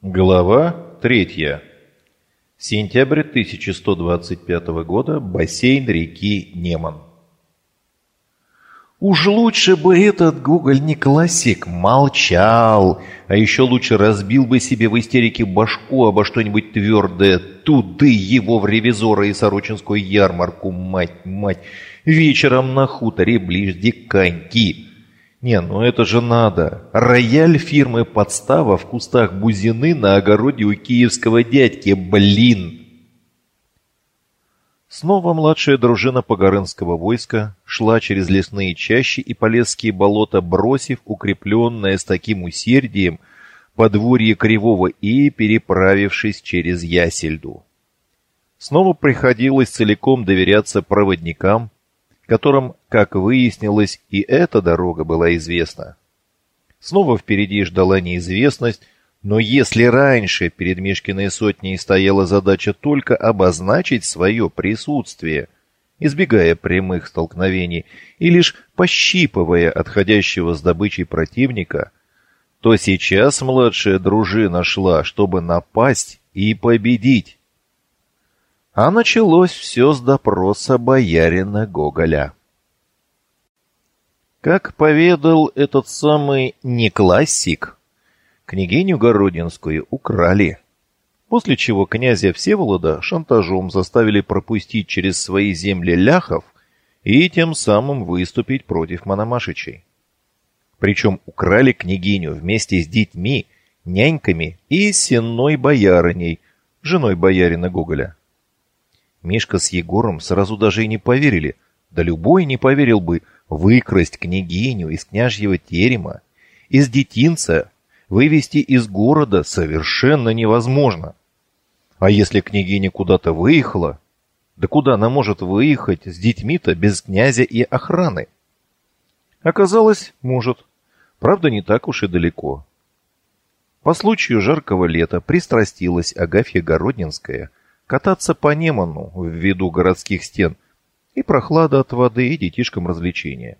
Глава 3. Сентябрь 1125 года. Бассейн реки Неман. Уж лучше бы этот Гоголь не классик молчал, а еще лучше разбил бы себе в истерике башку обо что-нибудь твердое. Туды его в ревизора и сорочинскую ярмарку, мать, мать. Вечером на хуторе ближде коньки. Не, ну это же надо. Рояль фирмы «Подстава» в кустах бузины на огороде у киевского дядьки. Блин! Снова младшая дружина Погорынского войска шла через лесные чащи и полесские болота, бросив укрепленное с таким усердием подворье Кривого и переправившись через Ясельду. Снова приходилось целиком доверяться проводникам, которым, как выяснилось, и эта дорога была известна. Снова впереди ждала неизвестность, но если раньше перед Мишкиной сотней стояла задача только обозначить свое присутствие, избегая прямых столкновений и лишь пощипывая отходящего с добычей противника, то сейчас младшая дружина шла, чтобы напасть и победить. А началось все с допроса боярина Гоголя. Как поведал этот самый неклассик, княгиню Городинскую украли, после чего князя Всеволода шантажом заставили пропустить через свои земли ляхов и тем самым выступить против Мономашичей. Причем украли княгиню вместе с детьми, няньками и сенной боярыней, женой боярина Гоголя. Мишка с Егором сразу даже и не поверили, да любой не поверил бы, выкрасть княгиню из княжьего терема, из детинца, вывести из города совершенно невозможно. А если княгиня куда-то выехала, да куда она может выехать с детьми-то без князя и охраны? Оказалось, может. Правда, не так уж и далеко. По случаю жаркого лета пристрастилась Агафья Городнинская кататься по Неману в виду городских стен, и прохлада от воды, и детишкам развлечения.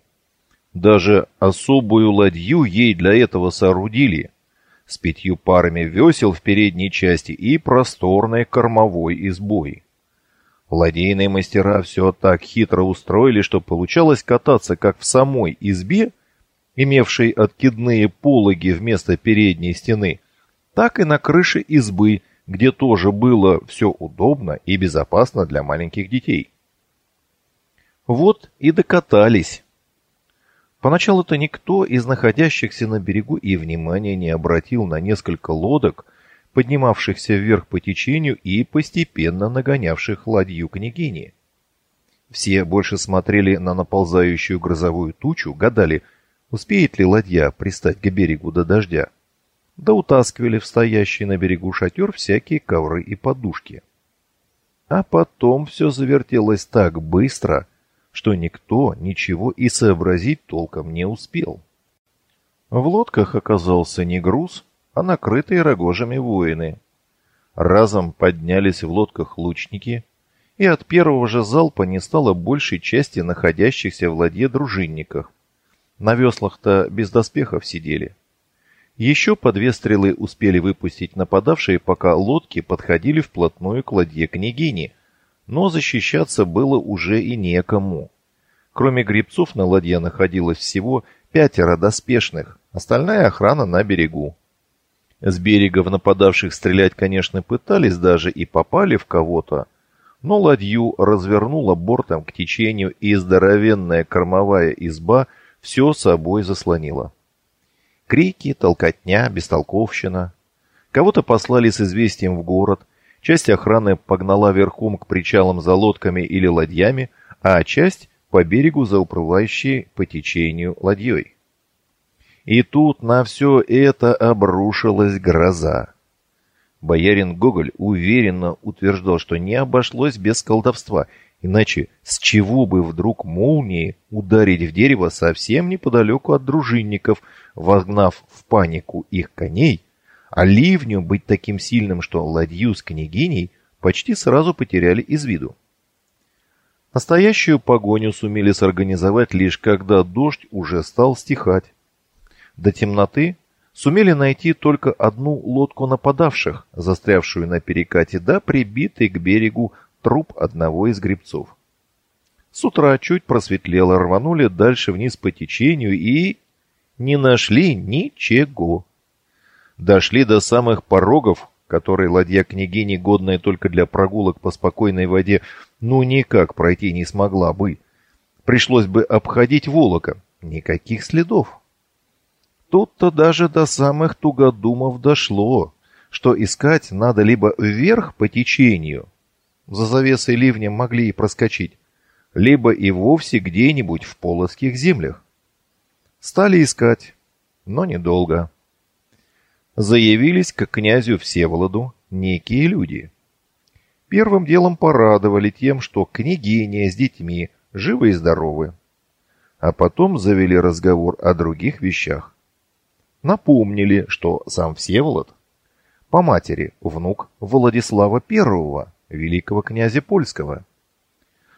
Даже особую ладью ей для этого соорудили, с пятью парами весел в передней части и просторной кормовой избой. Ладейные мастера все так хитро устроили, что получалось кататься как в самой избе, имевшей откидные пологи вместо передней стены, так и на крыше избы, где тоже было все удобно и безопасно для маленьких детей. Вот и докатались. Поначалу-то никто из находящихся на берегу и внимания не обратил на несколько лодок, поднимавшихся вверх по течению и постепенно нагонявших ладью княгини. Все больше смотрели на наползающую грозовую тучу, гадали, успеет ли ладья пристать к берегу до дождя да утаскивали в стоящий на берегу шатер всякие ковры и подушки. А потом все завертелось так быстро, что никто ничего и сообразить толком не успел. В лодках оказался не груз, а накрытые рогожами воины. Разом поднялись в лодках лучники, и от первого же залпа не стало большей части находящихся в ладье дружинников. На веслах-то без доспехов сидели. Еще по две стрелы успели выпустить нападавшие, пока лодки подходили вплотную к ладье княгини, но защищаться было уже и некому. Кроме гребцов на ладье находилось всего пятеро доспешных, остальная охрана на берегу. С берега в нападавших стрелять, конечно, пытались даже и попали в кого-то, но ладью развернула бортом к течению, и здоровенная кормовая изба все собой заслонила. Крики, толкотня, бестолковщина. Кого-то послали с известием в город, часть охраны погнала верхом к причалам за лодками или ладьями, а часть по берегу за уплывающей по течению ладьей. И тут на все это обрушилась гроза. Боярин Гоголь уверенно утверждал, что не обошлось без колдовства, иначе с чего бы вдруг молнией ударить в дерево совсем неподалеку от дружинников, вогнав в панику их коней, а ливню быть таким сильным, что ладью с княгиней почти сразу потеряли из виду. Настоящую погоню сумели сорганизовать лишь когда дождь уже стал стихать. До темноты сумели найти только одну лодку нападавших, застрявшую на перекате, да прибитый к берегу труп одного из гребцов. С утра чуть просветлело, рванули дальше вниз по течению и... не нашли ничего. Дошли до самых порогов, которые ладья княгини, годная только для прогулок по спокойной воде, ну никак пройти не смогла бы. Пришлось бы обходить Волока. Никаких следов. Тут-то даже до самых тугодумов дошло, что искать надо либо вверх по течению, за завесой ливня могли и проскочить, либо и вовсе где-нибудь в полоских землях. Стали искать, но недолго. Заявились к князю Всеволоду некие люди. Первым делом порадовали тем, что княгиня с детьми живы и здоровы. А потом завели разговор о других вещах. Напомнили, что сам Всеволод по матери внук Владислава I, великого князя польского,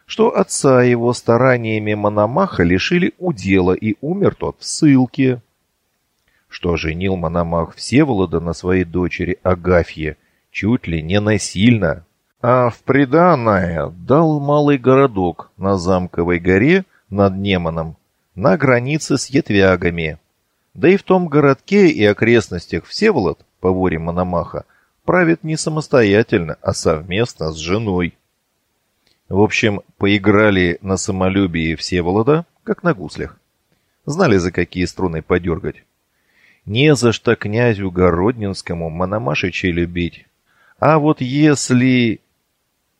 что отца его стараниями Мономаха лишили удела и умер тот в ссылке, что женил Мономах Всеволода на своей дочери Агафье чуть ли не насильно, а в приданное дал малый городок на Замковой горе над Неманом на границе с Етвягами. Да и в том городке и окрестностях Всеволод, по воре Мономаха, правит не самостоятельно, а совместно с женой. В общем, поиграли на самолюбии Всеволода, как на гуслях. Знали, за какие струны подергать. Не за что князю Городнинскому Мономашичей любить. А вот если...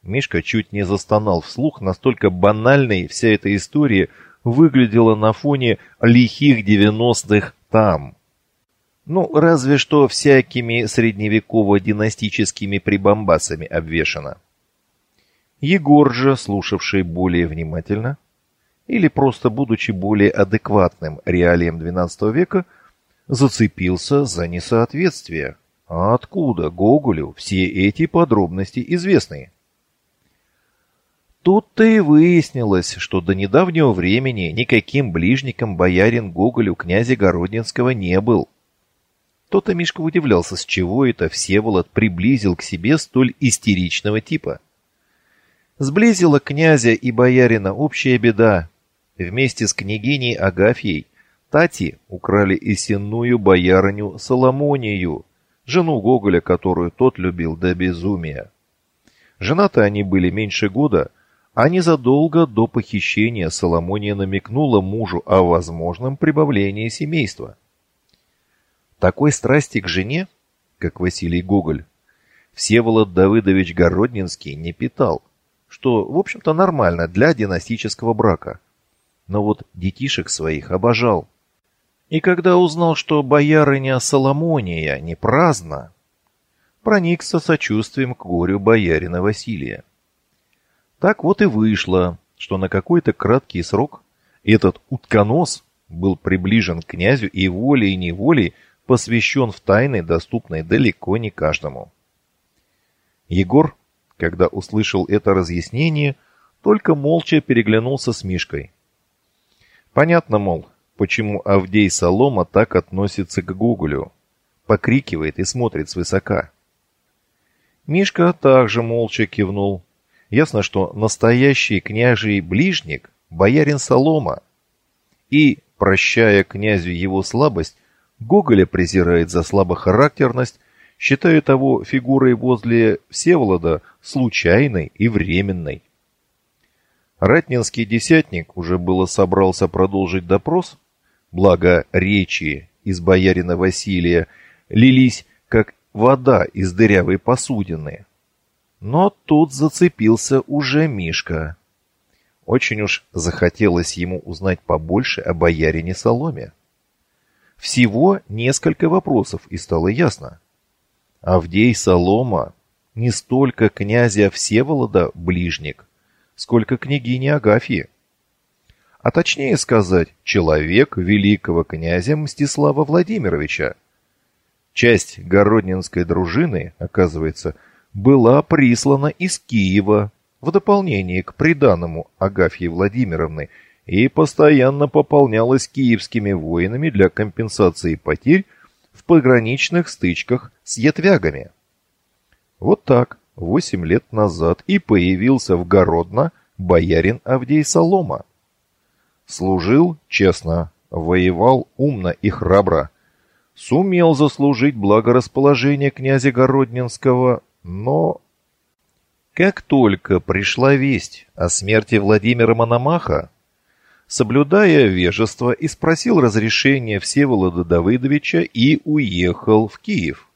Мишка чуть не застонал вслух, настолько банальной вся эта история выглядела на фоне лихих девяностых там. Ну, разве что всякими средневеково-династическими прибамбасами обвешано. Егор же, слушавший более внимательно, или просто будучи более адекватным реалиям XII века, зацепился за несоответствие. А откуда Гоголю все эти подробности известны? Тут-то и выяснилось, что до недавнего времени никаким ближником боярин Гоголю князя Городненского не был. То-то Мишка удивлялся, с чего это Всеволод приблизил к себе столь истеричного типа. Сблизила князя и боярина общая беда. Вместе с княгиней Агафьей Тати украли и сенную боярыню Соломонию, жену Гоголя, которую тот любил до безумия. Женаты они были меньше года — а незадолго до похищения Соломония намекнула мужу о возможном прибавлении семейства. Такой страсти к жене, как Василий Гоголь, Всеволод Давыдович Городнинский не питал, что, в общем-то, нормально для династического брака. Но вот детишек своих обожал. И когда узнал, что боярыня Соломония не праздна, проникся сочувствием к горю боярина Василия. Так вот и вышло, что на какой-то краткий срок этот утконос был приближен к князю и волей-неволей посвящен в тайны, доступные далеко не каждому. Егор, когда услышал это разъяснение, только молча переглянулся с Мишкой. Понятно, мол, почему Авдей Солома так относится к Гоголю, покрикивает и смотрит свысока. Мишка также молча кивнул, Ясно, что настоящий княжий ближник – боярин Солома. И, прощая князю его слабость, Гоголя презирает за слабохарактерность, считая того фигурой возле Всеволода случайной и временной. Ратнинский десятник уже было собрался продолжить допрос, благо речи из боярина Василия лились, как вода из дырявой посудины, но тут зацепился уже Мишка. Очень уж захотелось ему узнать побольше о боярине Соломе. Всего несколько вопросов, и стало ясно. Авдей Солома не столько князя Всеволода ближник, сколько княгини Агафьи. А точнее сказать, человек великого князя Мстислава Владимировича. Часть городнинской дружины, оказывается, была прислана из Киева в дополнение к приданному Агафьи Владимировны и постоянно пополнялась киевскими воинами для компенсации потерь в пограничных стычках с ятвягами. Вот так, восемь лет назад, и появился в Городно боярин Авдей Солома. Служил честно, воевал умно и храбро, сумел заслужить благорасположение князя Городненского, но... Как только пришла весть о смерти Владимира Мономаха, соблюдая вежество, и спросил разрешения Всеволода Давыдовича и уехал в Киев.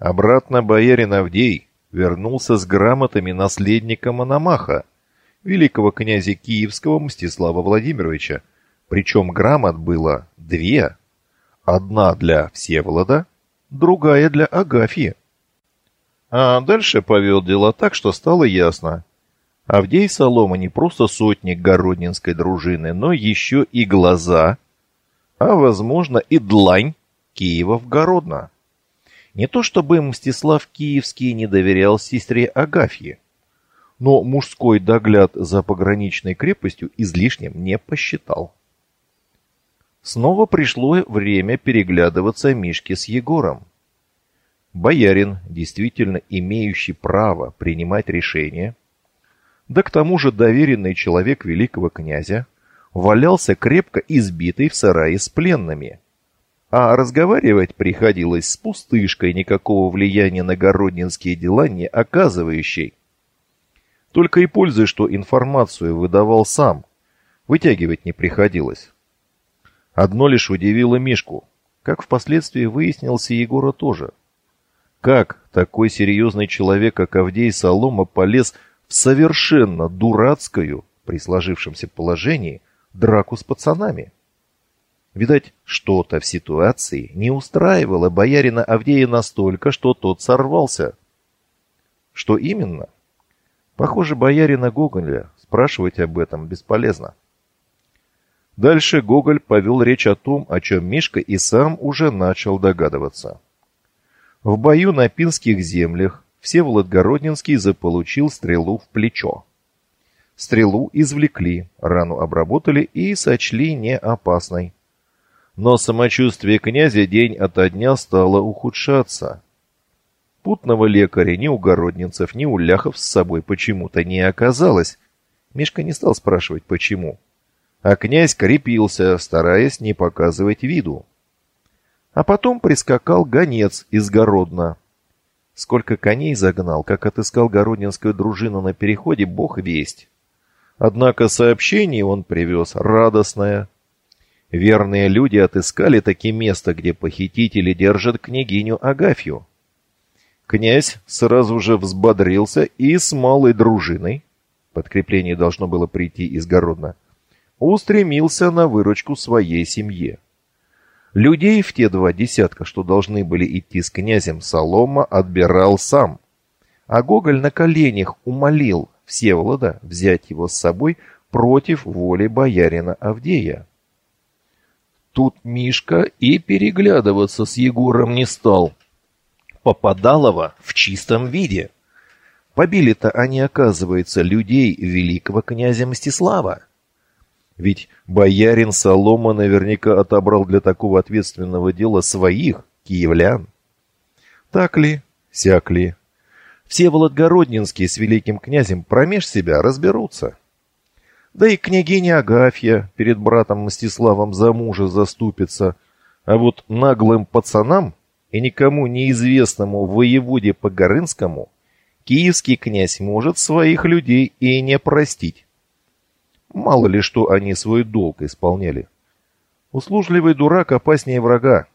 Обратно боярин Авдей вернулся с грамотами наследника Мономаха, великого князя Киевского Мстислава Владимировича, причем грамот было две, одна для Всеволода, другая для Агафьи. А дальше повел дела так, что стало ясно. Авдей Солома не просто сотник Городнинской дружины, но еще и глаза, а, возможно, и длань Киева в Городно. Не то чтобы Мстислав Киевский не доверял сестре Агафье, но мужской догляд за пограничной крепостью излишним не посчитал. Снова пришло время переглядываться Мишке с Егором. Боярин, действительно имеющий право принимать решения, да к тому же доверенный человек великого князя, валялся крепко избитый в сарае с пленными. А разговаривать приходилось с пустышкой, никакого влияния на городнинские дела не оказывающей. Только и пользы, что информацию выдавал сам, вытягивать не приходилось. Одно лишь удивило Мишку, как впоследствии выяснился Егора тоже. Как такой серьезный человек, как Авдей Солома, полез в совершенно дурацкую, при сложившемся положении, драку с пацанами. Видать, что-то в ситуации не устраивало боярина Авдея настолько, что тот сорвался. Что именно? Похоже, боярина Гоголя спрашивать об этом бесполезно. Дальше Гоголь повел речь о том, о чем Мишка и сам уже начал догадываться. В бою на Пинских землях Всеволод Городнинский заполучил стрелу в плечо. Стрелу извлекли, рану обработали и сочли не опасной. Но самочувствие князя день ото дня стало ухудшаться. Путного лекаря ни у городнинцев, ни у ляхов с собой почему-то не оказалось. Мишка не стал спрашивать, почему. А князь крепился, стараясь не показывать виду. А потом прискакал гонец из Городна, Сколько коней загнал, как отыскал Городинскую дружину на переходе, бог весть. Однако сообщение он привез радостное. Верные люди отыскали таки место, где похитители держат княгиню Агафью. Князь сразу же взбодрился и с малой дружиной, подкрепление должно было прийти из Городна, устремился на выручку своей семье. Людей в те два десятка, что должны были идти с князем Солома, отбирал сам. А Гоголь на коленях умолил Всеволода взять его с собой против воли боярина Авдея. Тут Мишка и переглядываться с Егором не стал. Попадалова в чистом виде. Побили-то они, оказывается, людей великого князя Мстислава. Ведь боярин Солома наверняка отобрал для такого ответственного дела своих, киевлян. Так ли, сяк ли? Все Володгороднинские с великим князем промеж себя разберутся. Да и княгиня Агафья перед братом Мстиславом за мужа заступится, а вот наглым пацанам и никому неизвестному воеводе Погорынскому киевский князь может своих людей и не простить. Мало ли что они свой долг исполняли. Услужливый дурак опаснее врага.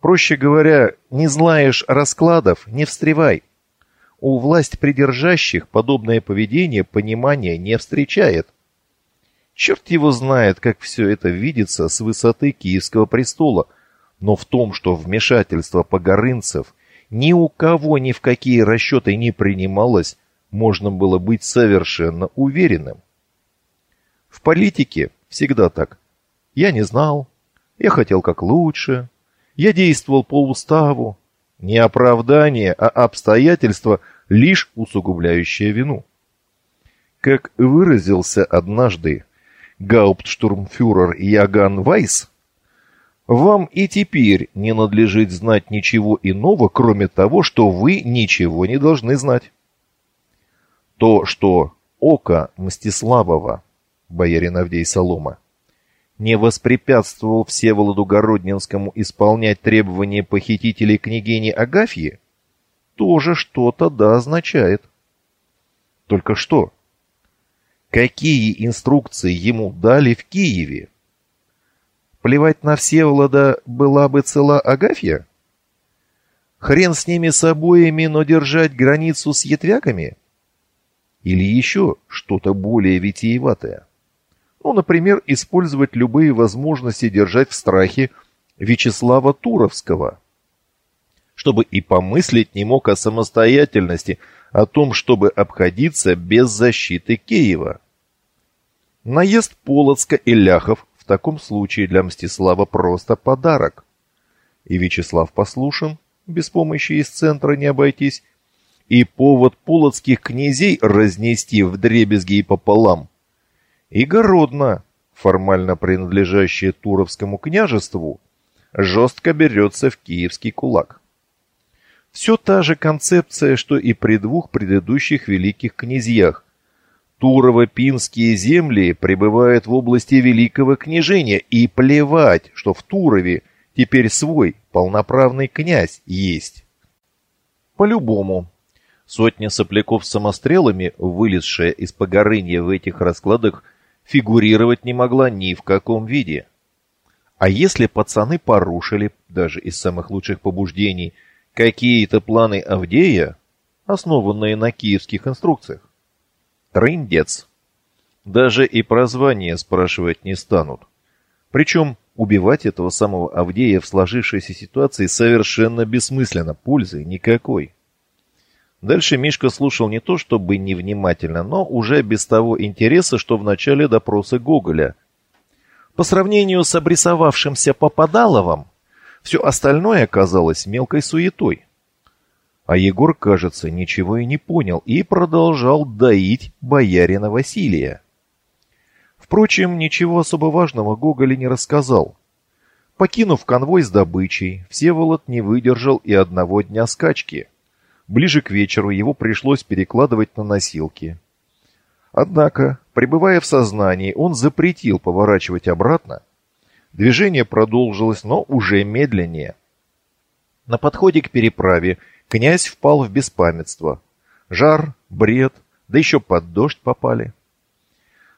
Проще говоря, не знаешь раскладов, не встревай. У власть придержащих подобное поведение понимания не встречает. Черт его знает, как все это видится с высоты Киевского престола, но в том, что вмешательство погорынцев ни у кого ни в какие расчеты не принималось, можно было быть совершенно уверенным. В политике всегда так. Я не знал, я хотел как лучше, я действовал по уставу. Не оправдание, а обстоятельства, лишь усугубляющие вину. Как выразился однажды гауптштурмфюрер Яган Вайс, Вам и теперь не надлежит знать ничего иного, кроме того, что вы ничего не должны знать. То, что око Мстиславова, боярин Авдей Солома, не воспрепятствовал Всеволоду Городнинскому исполнять требования похитителей княгини Агафьи, тоже что-то да означает. Только что? Какие инструкции ему дали в Киеве? Плевать на Всеволода была бы цела Агафья? Хрен с ними с обоими, но держать границу с ятвяками? Или еще что-то более витиеватое? Ну, например, использовать любые возможности держать в страхе Вячеслава Туровского, чтобы и помыслить не мог о самостоятельности, о том, чтобы обходиться без защиты Киева. Наезд Полоцка и Ляхов в таком случае для Мстислава просто подарок. И Вячеслав послушен, без помощи из центра не обойтись, и повод полоцких князей разнести в дребезги и пополам – и Городно, формально принадлежащее Туровскому княжеству, жестко берется в киевский кулак. Все та же концепция, что и при двух предыдущих великих князьях. Турово-пинские земли пребывают в области Великого княжения, и плевать, что в Турове теперь свой полноправный князь есть. По-любому, сотня сопляков с самострелами, вылезшая из погорынья в этих раскладах, фигурировать не могла ни в каком виде. А если пацаны порушили, даже из самых лучших побуждений, какие-то планы Авдея, основанные на киевских инструкциях? Трындец. Даже и про звание спрашивать не станут. Причем убивать этого самого Авдея в сложившейся ситуации совершенно бессмысленно, пользы никакой. Дальше Мишка слушал не то чтобы невнимательно, но уже без того интереса, что в начале допроса Гоголя. По сравнению с обрисовавшимся Попадаловым, все остальное оказалось мелкой суетой. А Егор, кажется, ничего и не понял и продолжал доить боярина Василия. Впрочем, ничего особо важного Гоголь не рассказал. Покинув конвой с добычей, Всеволод не выдержал и одного дня скачки – Ближе к вечеру его пришлось перекладывать на носилки. Однако, пребывая в сознании, он запретил поворачивать обратно. Движение продолжилось, но уже медленнее. На подходе к переправе князь впал в беспамятство. Жар, бред, да еще под дождь попали.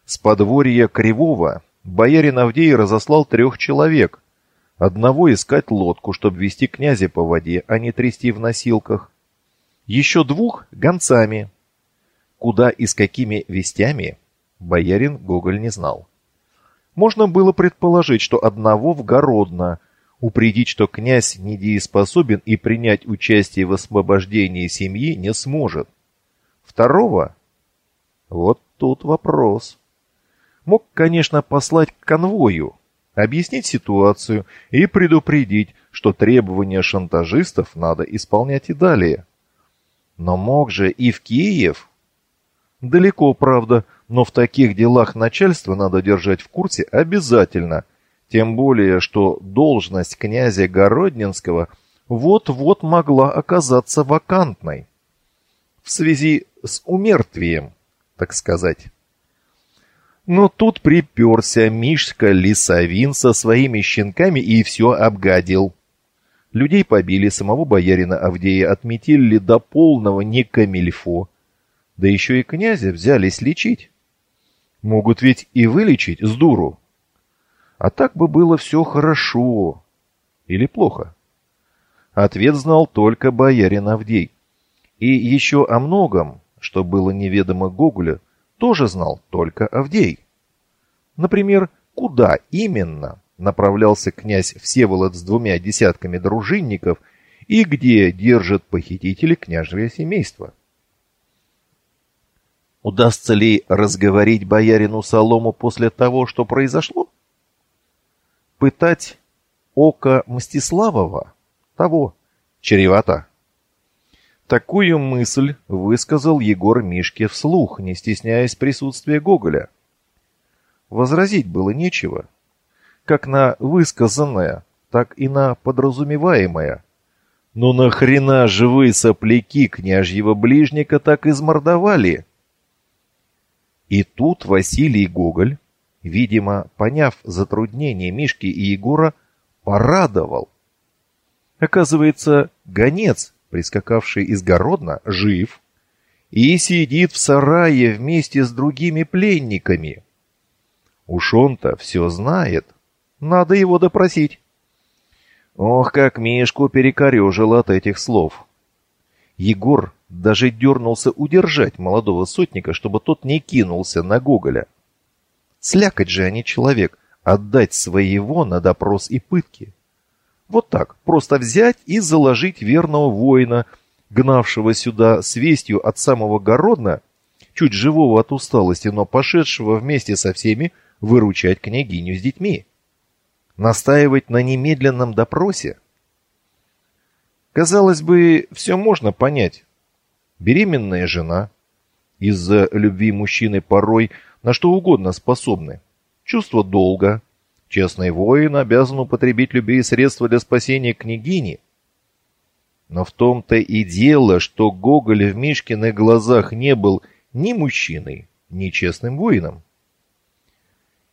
С подворья Кривого боярин Авдей разослал трех человек. Одного искать лодку, чтобы вести князя по воде, а не трясти в носилках еще двух гонцами. Куда и с какими вестями, боярин Гоголь не знал. Можно было предположить, что одного в Городно, упредить, что князь недееспособен и принять участие в освобождении семьи не сможет. Второго? Вот тут вопрос. Мог, конечно, послать к конвою, объяснить ситуацию и предупредить, что требования шантажистов надо исполнять и далее. Но мог же и в Киев. Далеко, правда, но в таких делах начальство надо держать в курсе обязательно. Тем более, что должность князя Городненского вот-вот могла оказаться вакантной. В связи с умертвием, так сказать. Но тут приперся Мишка Лисовин со своими щенками и все обгадил. Людей побили, самого боярина Авдея отметили до полного не камильфо. Да еще и князя взялись лечить. Могут ведь и вылечить с дуру. А так бы было все хорошо. Или плохо? Ответ знал только боярин Авдей. И еще о многом, что было неведомо Гоголя, тоже знал только Авдей. Например, куда именно направлялся князь Всеволод с двумя десятками дружинников и где держат похитители княжьего семейства. Удастся ли разговорить боярину Солому после того, что произошло? Пытать око Мстиславова? Того. Чревато. Такую мысль высказал Егор Мишке вслух, не стесняясь присутствия Гоголя. Возразить было нечего как на высказанное, так и на подразумеваемое. «Ну нахрена же вы, сопляки, княжьего ближника так измордовали?» И тут Василий Гоголь, видимо, поняв затруднение Мишки и Егора, порадовал. Оказывается, гонец, прискакавший из Городна, жив и сидит в сарае вместе с другими пленниками. Уж он-то все знает, надо его допросить. Ох, как Мишку перекорежило от этих слов. Егор даже дернулся удержать молодого сотника, чтобы тот не кинулся на Гоголя. Слякать же, они человек, отдать своего на допрос и пытки. Вот так, просто взять и заложить верного воина, гнавшего сюда с вестью от самого Городна, чуть живого от усталости, но пошедшего вместе со всеми выручать княгиню с детьми. Настаивать на немедленном допросе? Казалось бы, все можно понять. Беременная жена, из-за любви мужчины порой на что угодно способны. Чувство долга, Честный воин обязан употребить любые средства для спасения княгини. Но в том-то и дело, что Гоголь в Мишкиных глазах не был ни мужчиной, ни честным воином.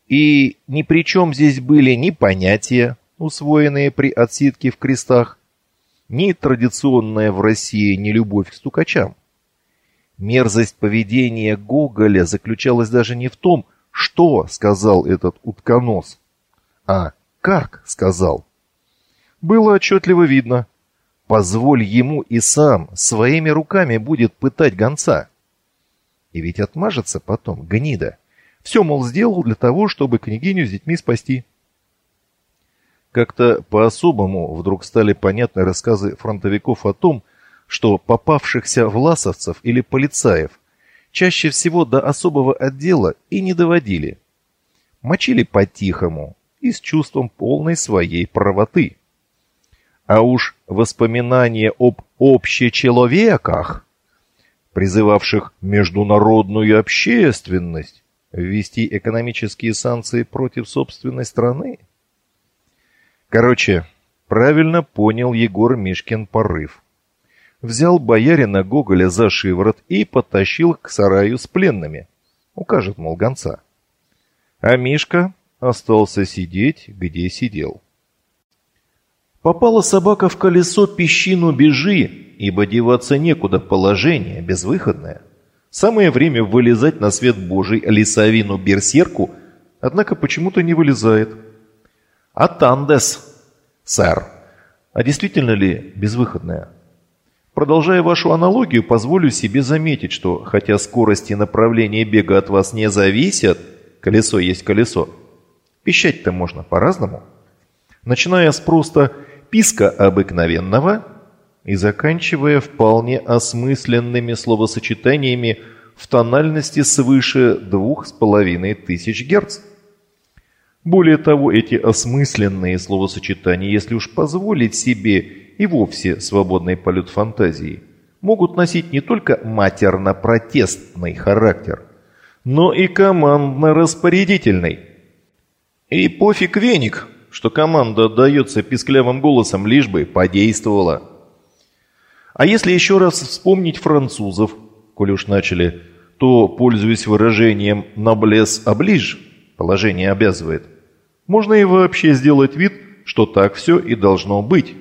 И ни при чем здесь были ни понятия, усвоенные при отсидке в крестах, ни традиционная в России нелюбовь к стукачам. Мерзость поведения Гоголя заключалась даже не в том, что сказал этот утконос, а как сказал. Было отчетливо видно. Позволь ему и сам своими руками будет пытать гонца. И ведь отмажется потом, гнида. Все, мол, сделал для того, чтобы княгиню с детьми спасти. Как-то по-особому вдруг стали понятны рассказы фронтовиков о том, что попавшихся власовцев или полицаев чаще всего до особого отдела и не доводили. Мочили по-тихому, и с чувством полной своей правоты. А уж воспоминания об общечеловеках, призывавших международную общественность ввести экономические санкции против собственной страны. Короче, правильно понял Егор Мишкин порыв. Взял боярина Гоголя за шиворот и потащил к сараю с пленными. Укажет, мол, гонца. А Мишка остался сидеть, где сидел. Попала собака в колесо песчину бежи, ибо деваться некуда, положение безвыходное. Самое время вылезать на свет Божий лисовину-берсерку, однако почему-то не вылезает. Атандес, сэр. А действительно ли безвыходное? Продолжая вашу аналогию, позволю себе заметить, что, хотя скорость и направление бега от вас не зависят, колесо есть колесо, Пищать-то можно по-разному. Начиная с просто писка обыкновенного и заканчивая вполне осмысленными словосочетаниями в тональности свыше двух с половиной тысяч герц. Более того, эти осмысленные словосочетания, если уж позволить себе и вовсе свободный полет фантазии, могут носить не только матерно-протестный характер, но и командно-распорядительный – и пофиг веник, что команда отдается писклявым голосом, лишь бы подействовала. А если еще раз вспомнить французов, коль уж начали, то, пользуясь выражением «наблес оближ», положение обязывает, можно и вообще сделать вид, что так все и должно быть.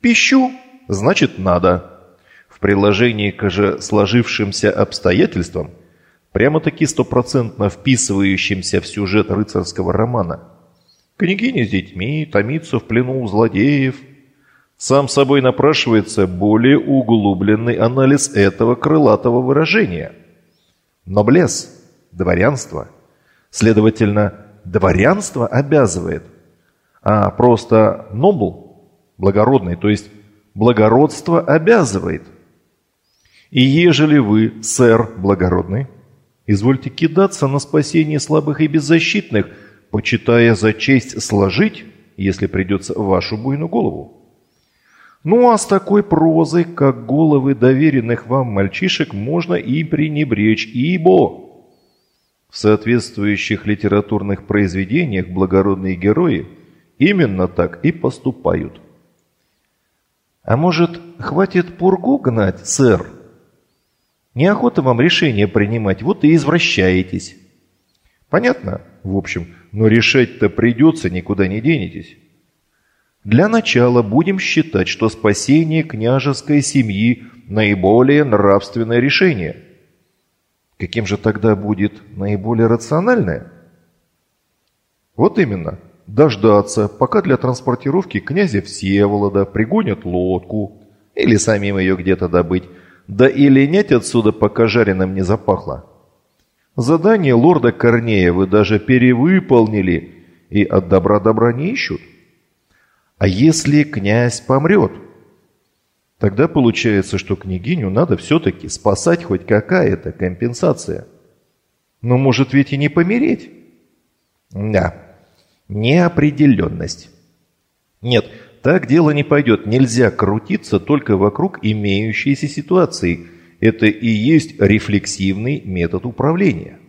Пищу – значит надо. В приложении к же сложившимся обстоятельствам – прямо-таки стопроцентно вписывающимся в сюжет рыцарского романа. Княгиня с детьми томится в плену у злодеев. Сам собой напрашивается более углубленный анализ этого крылатого выражения. Ноблес, дворянство. Следовательно, дворянство обязывает, а просто нобл, благородный, то есть благородство обязывает. И ежели вы, сэр благородный, Извольте кидаться на спасение слабых и беззащитных, почитая за честь сложить, если придется, вашу буйную голову. Ну а с такой прозой, как головы доверенных вам мальчишек, можно и пренебречь, ибо... В соответствующих литературных произведениях благородные герои именно так и поступают. А может, хватит пургу гнать, сэр? Неохота вам решение принимать, вот и извращаетесь. Понятно, в общем, но решать-то придется, никуда не денетесь. Для начала будем считать, что спасение княжеской семьи – наиболее нравственное решение. Каким же тогда будет наиболее рациональное? Вот именно, дождаться, пока для транспортировки князя Всеволода пригонят лодку, или самим ее где-то добыть, да и линять отсюда, пока жареным не запахло. Задание лорда Корнея вы даже перевыполнили, и от добра добра не ищут. А если князь помрет? Тогда получается, что княгиню надо все-таки спасать хоть какая-то компенсация. Но может ведь и не помереть? Да, неопределенность. Нет, так дело не пойдет. Нельзя крутиться только вокруг имеющейся ситуации. Это и есть рефлексивный метод управления.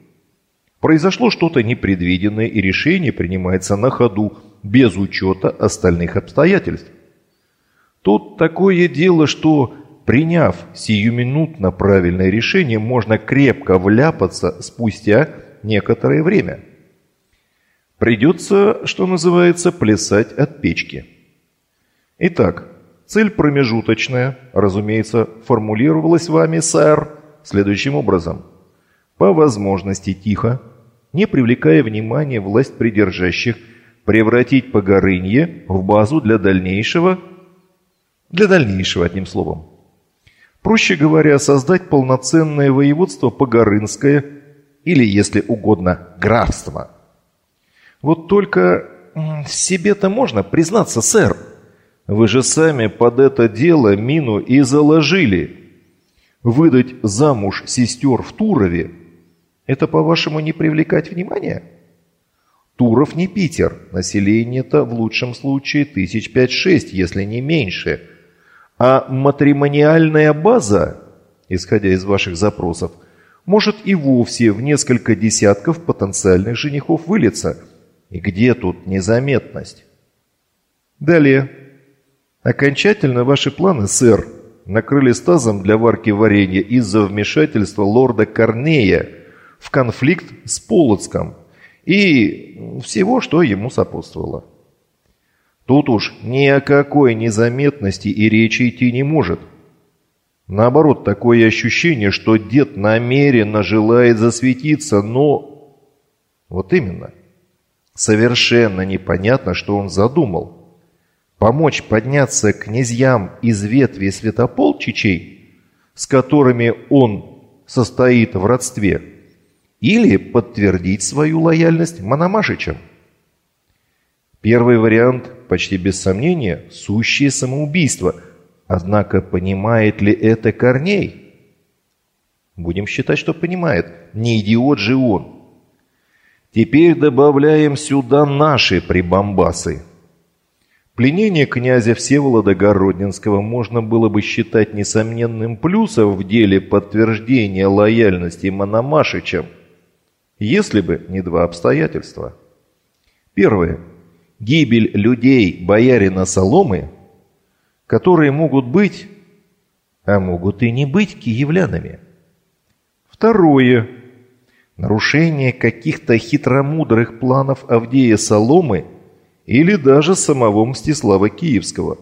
Произошло что-то непредвиденное, и решение принимается на ходу, без учета остальных обстоятельств. Тут такое дело, что приняв сиюминутно правильное решение, можно крепко вляпаться спустя некоторое время. Придется, что называется, плясать от печки. Итак, цель промежуточная, разумеется, формулировалась вами, сэр, следующим образом. По возможности тихо, не привлекая внимания власть придержащих, превратить Погорынье в базу для дальнейшего, для дальнейшего, одним словом. Проще говоря, создать полноценное воеводство Погорынское или, если угодно, графство. Вот только себе-то можно признаться, сэр. Вы же сами под это дело мину и заложили. Выдать замуж сестер в Турове – это, по-вашему, не привлекать внимания? Туров не Питер, население-то в лучшем случае тысяч пять-шесть, если не меньше. А матримониальная база, исходя из ваших запросов, может и вовсе в несколько десятков потенциальных женихов вылиться. И где тут незаметность? Далее. Окончательно ваши планы, сэр, накрыли стазом для варки варенья из-за вмешательства лорда Корнея в конфликт с Полоцком – и всего, что ему сопутствовало. Тут уж ни о какой незаметности и речи идти не может. Наоборот, такое ощущение, что дед намеренно желает засветиться, но... Вот именно. Совершенно непонятно, что он задумал. Помочь подняться князьям из ветви святополчичей, с которыми он состоит в родстве – или подтвердить свою лояльность Мономашичам. Первый вариант, почти без сомнения, сущее самоубийство. Однако понимает ли это Корней? Будем считать, что понимает. Не идиот же он. Теперь добавляем сюда наши прибамбасы. Пленение князя Всеволода Городнинского можно было бы считать несомненным плюсом в деле подтверждения лояльности Мономашичам – если бы не два обстоятельства. Первое. Гибель людей боярина Соломы, которые могут быть, а могут и не быть киевлянами. Второе. Нарушение каких-то хитромудрых планов Авдея Соломы или даже самого Мстислава Киевского.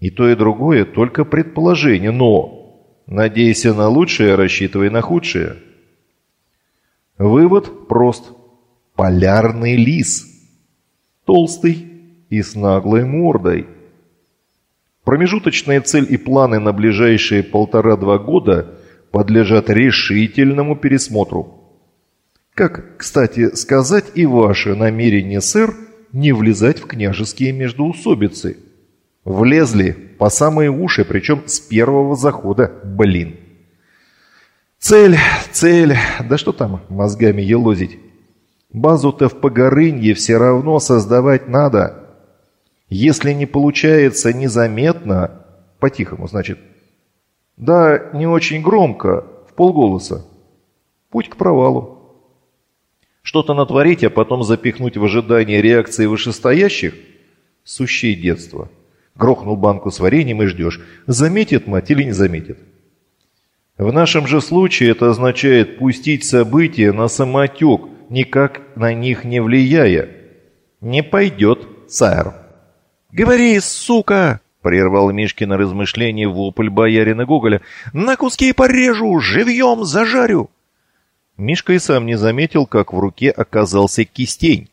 И то, и другое только предположение, но надейся на лучшее, рассчитывай на худшее – Вывод прост. Полярный лис. Толстый и с наглой мордой. Промежуточная цель и планы на ближайшие полтора-два года подлежат решительному пересмотру. Как, кстати, сказать и ваше намерение, сэр, не влезать в княжеские междоусобицы. Влезли по самые уши, причем с первого захода, блин. Цель, цель, да что там мозгами елозить. Базу-то в Погорынье все равно создавать надо. Если не получается незаметно, по-тихому, значит, да не очень громко, в полголоса, путь к провалу. Что-то натворить, а потом запихнуть в ожидание реакции вышестоящих? Сущее детство. Грохнул банку с вареньем и ждешь, заметит мать или не заметит. В нашем же случае это означает пустить события на самотек, никак на них не влияя. Не пойдет, сэр. «Говори, сука!» — прервал Мишкина размышление вопль боярина Гоголя. «На куски порежу, живьем зажарю!» Мишка и сам не заметил, как в руке оказался кистень.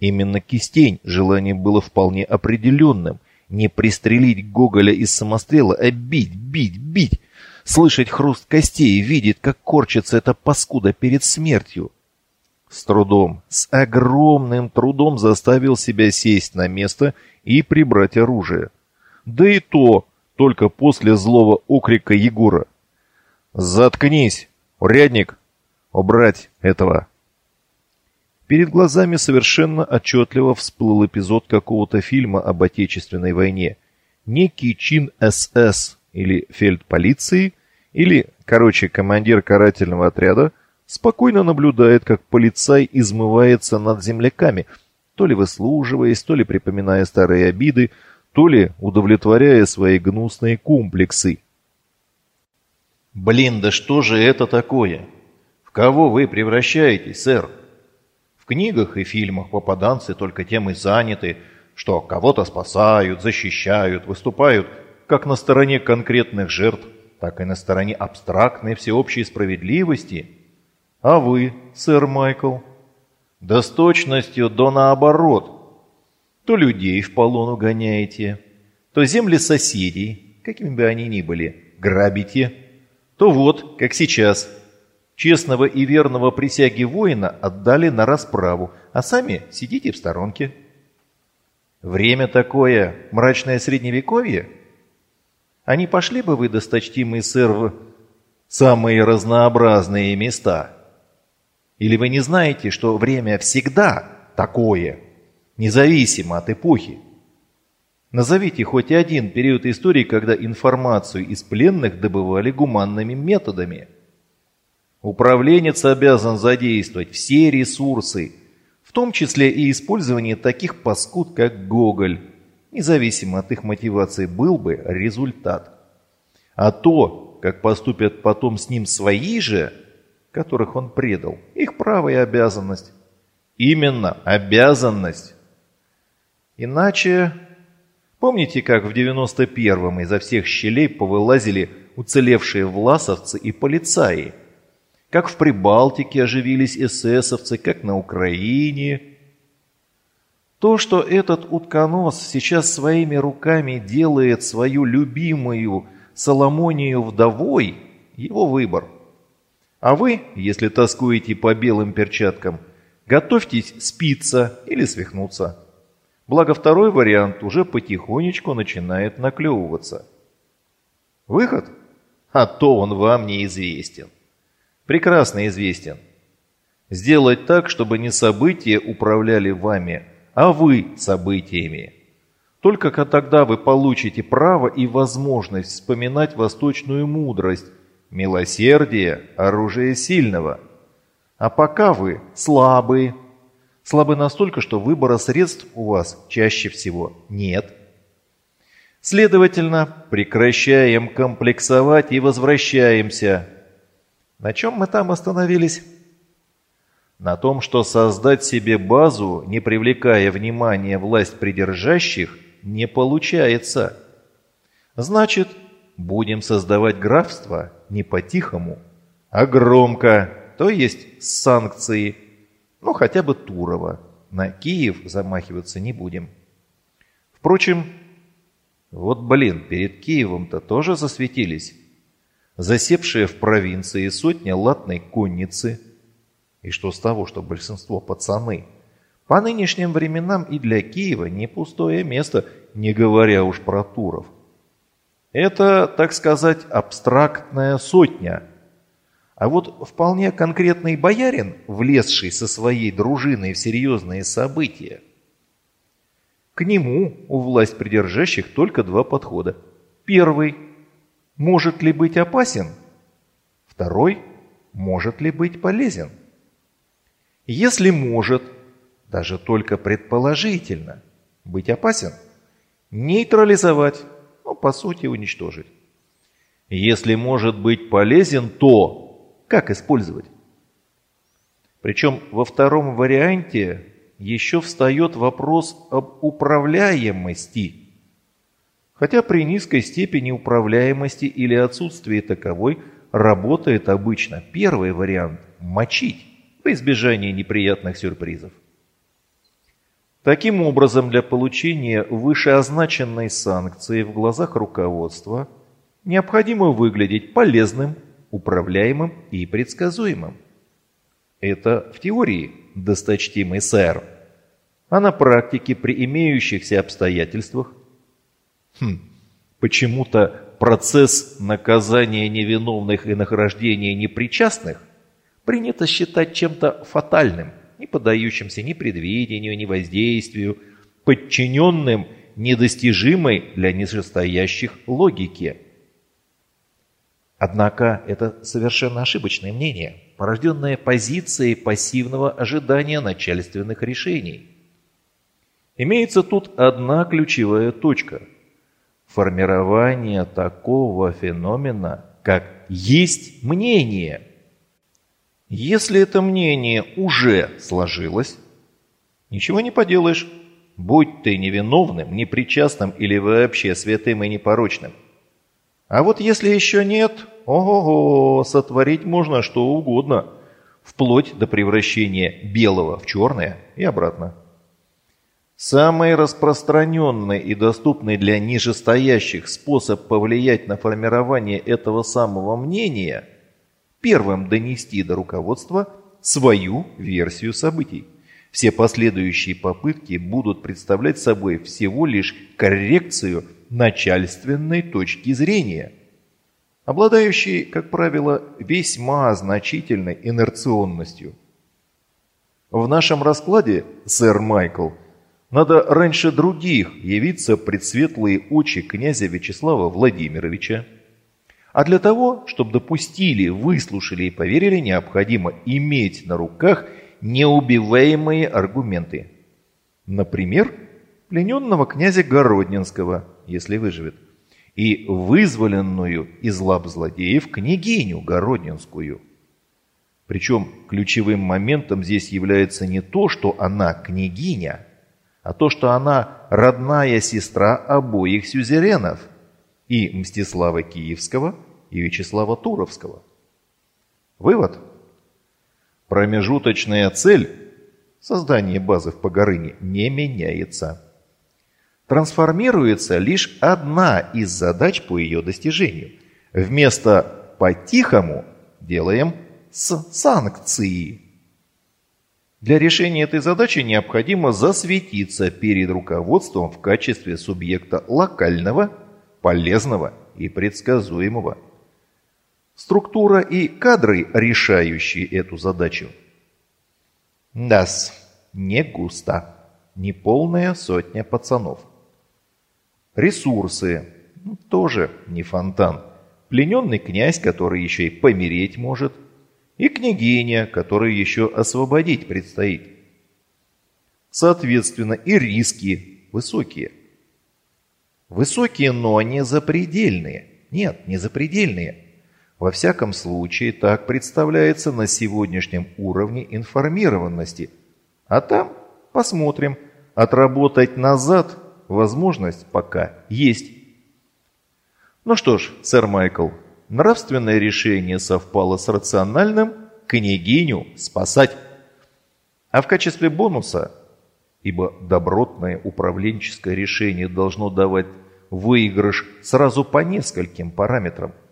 Именно кистень желание было вполне определенным. Не пристрелить Гоголя из самострела, а бить, бить, бить. Слышать хруст костей, видеть, как корчится эта паскуда перед смертью. С трудом, с огромным трудом заставил себя сесть на место и прибрать оружие. Да и то только после злого окрика Егора. «Заткнись, урядник! Убрать этого!» Перед глазами совершенно отчетливо всплыл эпизод какого-то фильма об Отечественной войне. Некий чин СС или фельдполиции, или, короче, командир карательного отряда, спокойно наблюдает, как полицай измывается над земляками, то ли выслуживаясь, то ли припоминая старые обиды, то ли удовлетворяя свои гнусные комплексы. «Блин, да что же это такое? В кого вы превращаетесь, сэр?» книгах и фильмах попаданцы только тем и заняты, что кого-то спасают, защищают, выступают как на стороне конкретных жертв, так и на стороне абстрактной всеобщей справедливости. А вы, сэр Майкл? Да с точностью до наоборот. То людей в полон угоняете, то земли соседей, какими бы они ни были, грабите, то вот, как сейчас, Честного и верного присяги воина отдали на расправу, а сами сидите в сторонке. Время такое, мрачное средневековье? А не пошли бы вы, досточтимый сэр, в самые разнообразные места? Или вы не знаете, что время всегда такое, независимо от эпохи? Назовите хоть один период истории, когда информацию из пленных добывали гуманными методами – Управленец обязан задействовать все ресурсы, в том числе и использование таких паскуд, как Гоголь. Независимо от их мотивации был бы результат. А то, как поступят потом с ним свои же, которых он предал, их право и обязанность. Именно обязанность. Иначе... Помните, как в 91-м изо всех щелей повылазили уцелевшие власовцы и полицаи – как в Прибалтике оживились эсэсовцы, как на Украине. То, что этот утконос сейчас своими руками делает свою любимую Соломонию вдовой, его выбор. А вы, если тоскуете по белым перчаткам, готовьтесь спиться или свихнуться. Благо второй вариант уже потихонечку начинает наклевываться. Выход? А то он вам неизвестен прекрасно известен. Сделать так, чтобы не события управляли вами, а вы событиями. Только тогда вы получите право и возможность вспоминать восточную мудрость, милосердие – оружие сильного. А пока вы слабые, слабы настолько, что выбора средств у вас чаще всего нет. Следовательно, прекращаем комплексовать и возвращаемся – на чем мы там остановились? На том, что создать себе базу, не привлекая внимания власть придержащих, не получается. Значит, будем создавать графство не по-тихому, а громко, то есть с санкцией, ну хотя бы Турова. На Киев замахиваться не будем. Впрочем, вот блин, перед Киевом-то тоже засветились засевшие в провинции сотня латной конницы. И что с того, что большинство пацаны? По нынешним временам и для Киева не пустое место, не говоря уж про туров. Это, так сказать, абстрактная сотня. А вот вполне конкретный боярин, влезший со своей дружиной в серьезные события, к нему у власть придержащих только два подхода. Первый – может ли быть опасен? Второй – может ли быть полезен? Если может, даже только предположительно, быть опасен, нейтрализовать, ну, по сути, уничтожить. Если может быть полезен, то как использовать? Причем во втором варианте еще встает вопрос об управляемости. Хотя при низкой степени управляемости или отсутствии таковой работает обычно первый вариант – мочить во избежание неприятных сюрпризов. Таким образом, для получения вышеозначенной санкции в глазах руководства необходимо выглядеть полезным, управляемым и предсказуемым. Это в теории, досточтимый сэр. А на практике при имеющихся обстоятельствах? Хм, почему-то процесс наказания невиновных и награждения непричастных принято считать чем-то фатальным, не поддающимся ни предвидению, ни воздействию, подчиненным недостижимой для нижестоящих логике. Однако это совершенно ошибочное мнение, порожденное позицией пассивного ожидания начальственных решений. Имеется тут одна ключевая точка – формирование такого феномена, как «есть мнение», если это мнение уже сложилось, ничего не поделаешь, будь ты невиновным, непричастным или вообще святым и непорочным. А вот если еще нет, ого-го, сотворить можно что угодно, вплоть до превращения белого в черное и обратно. Самый распространенный и доступный для нижестоящих способ повлиять на формирование этого самого мнения – первым донести до руководства свою версию событий. Все последующие попытки будут представлять собой всего лишь коррекцию начальственной точки зрения, обладающей, как правило, весьма значительной инерционностью. В нашем раскладе, сэр Майкл, надо раньше других явиться пред светлые очи князя Вячеслава Владимировича, а для того, чтобы допустили, выслушали и поверили, необходимо иметь на руках неубиваемые аргументы. Например, плененного князя Городнинского, если выживет, и вызволенную из лап злодеев княгиню Городнинскую. Причем ключевым моментом здесь является не то, что она княгиня, а то, что она родная сестра обоих сюзеренов, и Мстислава Киевского – и Вячеслава Туровского. Вывод. Промежуточная цель – создание базы в Погорыне – не меняется. Трансформируется лишь одна из задач по ее достижению. Вместо «по-тихому» делаем «с санкции». Для решения этой задачи необходимо засветиться перед руководством в качестве субъекта локального, полезного и предсказуемого – Структура и кадры, решающие эту задачу. Дас, не густо. Не полная сотня пацанов. Ресурсы. Ну, тоже не фонтан. Плененный князь, который еще и помереть может. И княгиня, которую еще освободить предстоит. Соответственно, и риски высокие. Высокие, но не запредельные. Нет, не запредельные. Во всяком случае, так представляется на сегодняшнем уровне информированности. А там посмотрим. Отработать назад возможность пока есть. Ну что ж, сэр Майкл, нравственное решение совпало с рациональным княгиню спасать. А в качестве бонуса, ибо добротное управленческое решение должно давать выигрыш сразу по нескольким параметрам –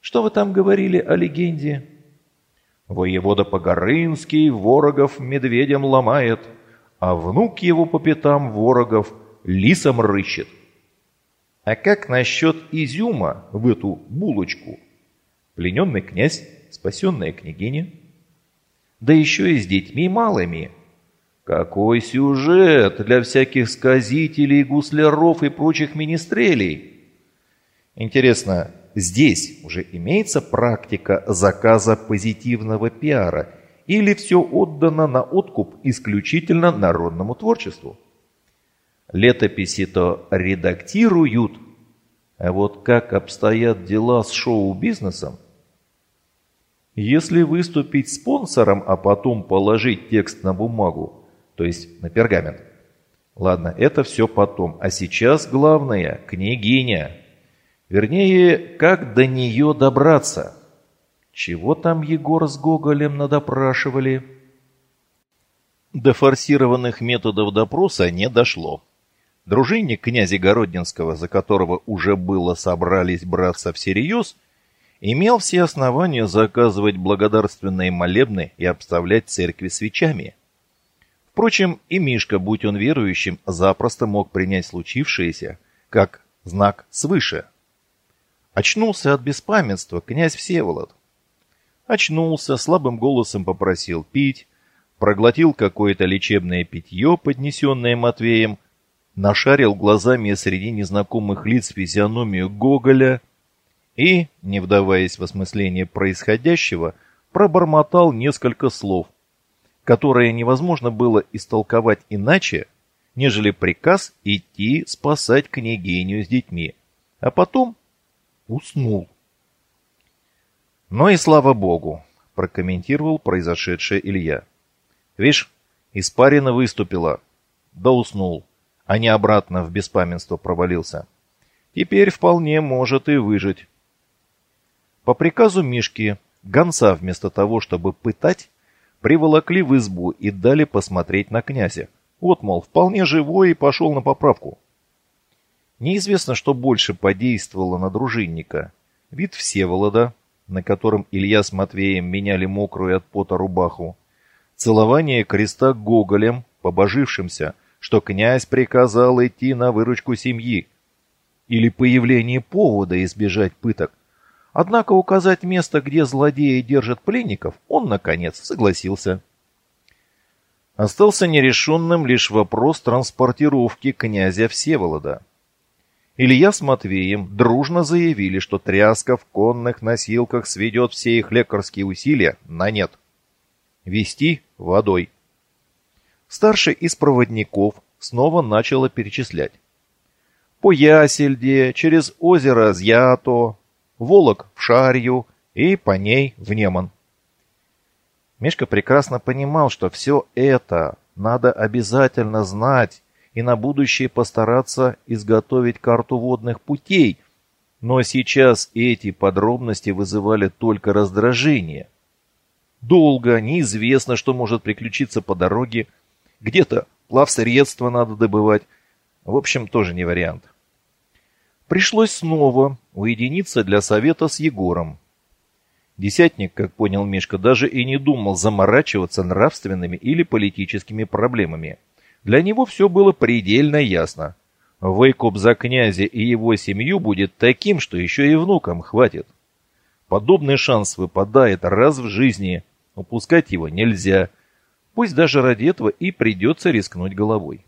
что вы там говорили о легенде? Воевода Погорынский ворогов медведем ломает, а внук его по пятам ворогов лисом рыщет. А как насчет изюма в эту булочку? Плененный князь, спасенная княгиня. Да еще и с детьми малыми. Какой сюжет для всяких сказителей, гусляров и прочих министрелей. Интересно, Здесь уже имеется практика заказа позитивного пиара или все отдано на откуп исключительно народному творчеству? Летописи-то редактируют, а вот как обстоят дела с шоу-бизнесом? Если выступить спонсором, а потом положить текст на бумагу, то есть на пергамент. Ладно, это все потом. А сейчас главное – княгиня. Вернее, как до нее добраться? Чего там Егор с Гоголем надопрашивали? До форсированных методов допроса не дошло. Дружинник князя Городнинского, за которого уже было собрались браться всерьез, имел все основания заказывать благодарственные молебны и обставлять церкви свечами. Впрочем, и Мишка, будь он верующим, запросто мог принять случившееся как знак свыше. Очнулся от беспамятства князь Всеволод. Очнулся, слабым голосом попросил пить, проглотил какое-то лечебное питье, поднесенное Матвеем, нашарил глазами среди незнакомых лиц физиономию Гоголя и, не вдаваясь в осмысление происходящего, пробормотал несколько слов, которые невозможно было истолковать иначе, нежели приказ идти спасать княгиню с детьми, а потом уснул. «Ну и слава богу», — прокомментировал произошедшее Илья. «Вишь, испарина выступила, да уснул а не обратно в беспамятство провалился. Теперь вполне может и выжить. По приказу Мишки, гонца вместо того, чтобы пытать, приволокли в избу и дали посмотреть на князя. Вот, мол, вполне живой и пошел на поправку. Неизвестно, что больше подействовало на дружинника. Вид Всеволода, на котором Илья с Матвеем меняли мокрую от пота рубаху, целование креста Гоголем, побожившимся, что князь приказал идти на выручку семьи, или появление повода избежать пыток. Однако указать место, где злодеи держат пленников, он, наконец, согласился. Остался нерешенным лишь вопрос транспортировки князя Всеволода. Илья с Матвеем дружно заявили, что тряска в конных носилках сведет все их лекарские усилия на нет. Вести водой. Старший из проводников снова начала перечислять. По Ясельде, через озеро Зято, Волок в Шарью и по ней в Неман. Мишка прекрасно понимал, что все это надо обязательно знать и на будущее постараться изготовить карту водных путей, но сейчас эти подробности вызывали только раздражение. Долго, неизвестно, что может приключиться по дороге, где-то плавсредства надо добывать. В общем, тоже не вариант. Пришлось снова уединиться для совета с Егором. Десятник, как понял Мишка, даже и не думал заморачиваться нравственными или политическими проблемами. Для него все было предельно ясно. Выкуп за князя и его семью будет таким, что еще и внукам хватит. Подобный шанс выпадает раз в жизни. Упускать его нельзя. Пусть даже ради этого и придется рискнуть головой.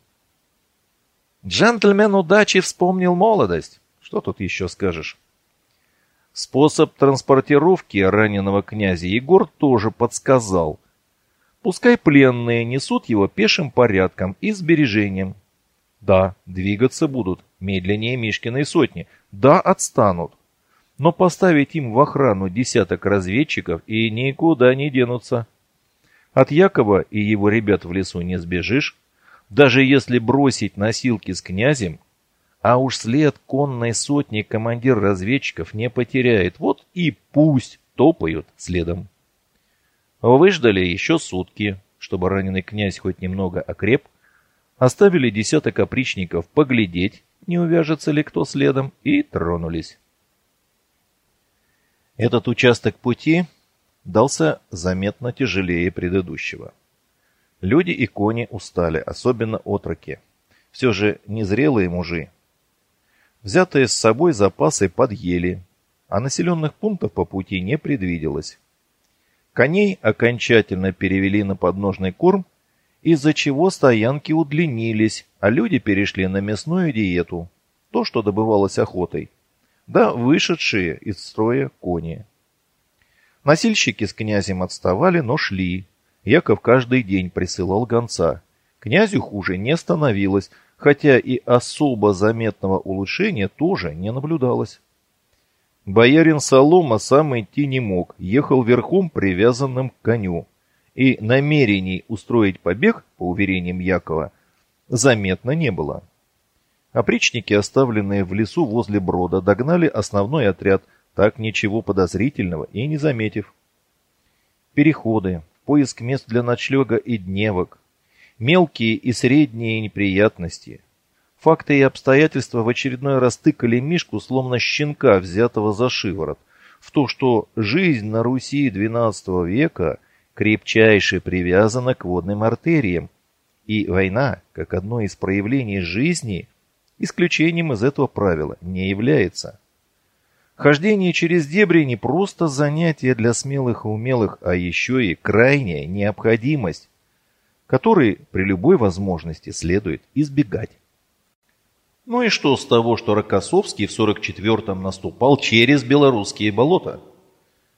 Джентльмен удачи вспомнил молодость. Что тут еще скажешь? Способ транспортировки раненого князя Егор тоже подсказал. Пускай пленные несут его пешим порядком и сбережением. Да, двигаться будут медленнее Мишкиной сотни. Да, отстанут. Но поставить им в охрану десяток разведчиков и никуда не денутся. От Якова и его ребят в лесу не сбежишь, даже если бросить носилки с князем, а уж след конной сотни командир разведчиков не потеряет. Вот и пусть топают следом. Выждали еще сутки, чтобы раненый князь хоть немного окреп, оставили десяток опричников поглядеть, не увяжется ли кто следом, и тронулись. Этот участок пути дался заметно тяжелее предыдущего. Люди и кони устали, особенно отроки. Все же незрелые мужи. Взятые с собой запасы подъели, а населенных пунктов по пути не предвиделось. Коней окончательно перевели на подножный корм, из-за чего стоянки удлинились, а люди перешли на мясную диету, то, что добывалось охотой, да вышедшие из строя кони. Носильщики с князем отставали, но шли. Яков каждый день присылал гонца. Князю хуже не становилось, хотя и особо заметного улучшения тоже не наблюдалось. Боярин Солома сам идти не мог, ехал верхом привязанным к коню. И намерений устроить побег, по уверениям Якова, заметно не было. Опричники, оставленные в лесу возле брода, догнали основной отряд, так ничего подозрительного и не заметив. Переходы, поиск мест для ночлега и дневок, мелкие и средние неприятности. Факты и обстоятельства в очередной раз тыкали Мишку, словно щенка, взятого за шиворот, в то, что жизнь на Руси XII века крепчайше привязана к водным артериям, и война, как одно из проявлений жизни, исключением из этого правила не является. Хождение через дебри не просто занятие для смелых и умелых, а еще и крайняя необходимость, которой при любой возможности следует избегать. Ну и что с того, что Рокоссовский в 44-м наступал через белорусские болота?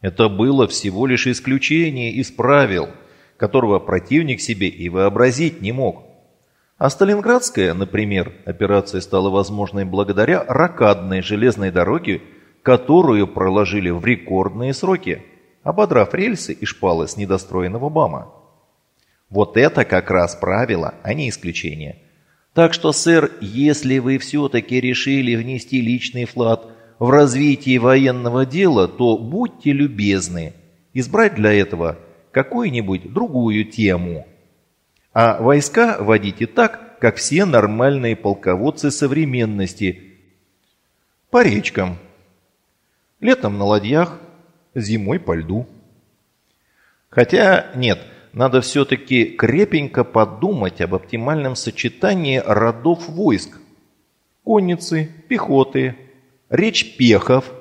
Это было всего лишь исключение из правил, которого противник себе и вообразить не мог. А Сталинградская, например, операция стала возможной благодаря ракадной железной дороге, которую проложили в рекордные сроки, ободрав рельсы и шпалы с недостроенного БАМа. Вот это как раз правило, а не исключение. Так что, сэр, если вы все-таки решили внести личный вклад в развитие военного дела, то будьте любезны избрать для этого какую-нибудь другую тему – а войска водите так, как все нормальные полководцы современности. По речкам. Летом на ладьях, зимой по льду. Хотя нет, надо все-таки крепенько подумать об оптимальном сочетании родов войск. Конницы, пехоты, речь пехов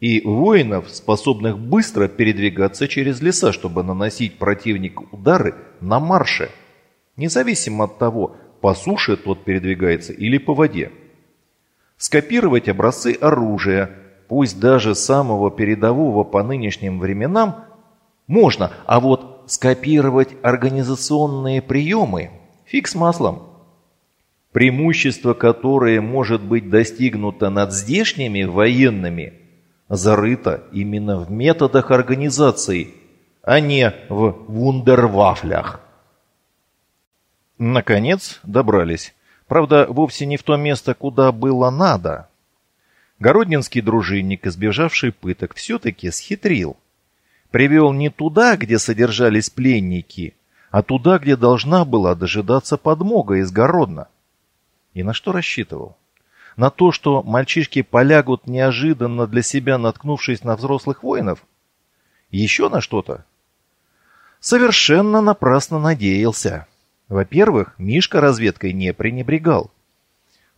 и воинов, способных быстро передвигаться через леса, чтобы наносить противнику удары на марше – независимо от того, по суше тот передвигается или по воде. Скопировать образцы оружия, пусть даже самого передового по нынешним временам, можно, а вот скопировать организационные приемы – фиг с маслом. Преимущество, которое может быть достигнуто над здешними военными, зарыто именно в методах организации, а не в вундервафлях. Наконец добрались. Правда, вовсе не в то место, куда было надо. Городнинский дружинник, избежавший пыток, все-таки схитрил. Привел не туда, где содержались пленники, а туда, где должна была дожидаться подмога из Городна. И на что рассчитывал? На то, что мальчишки полягут неожиданно для себя, наткнувшись на взрослых воинов? Еще на что-то? Совершенно напрасно надеялся. Во-первых, Мишка разведкой не пренебрегал.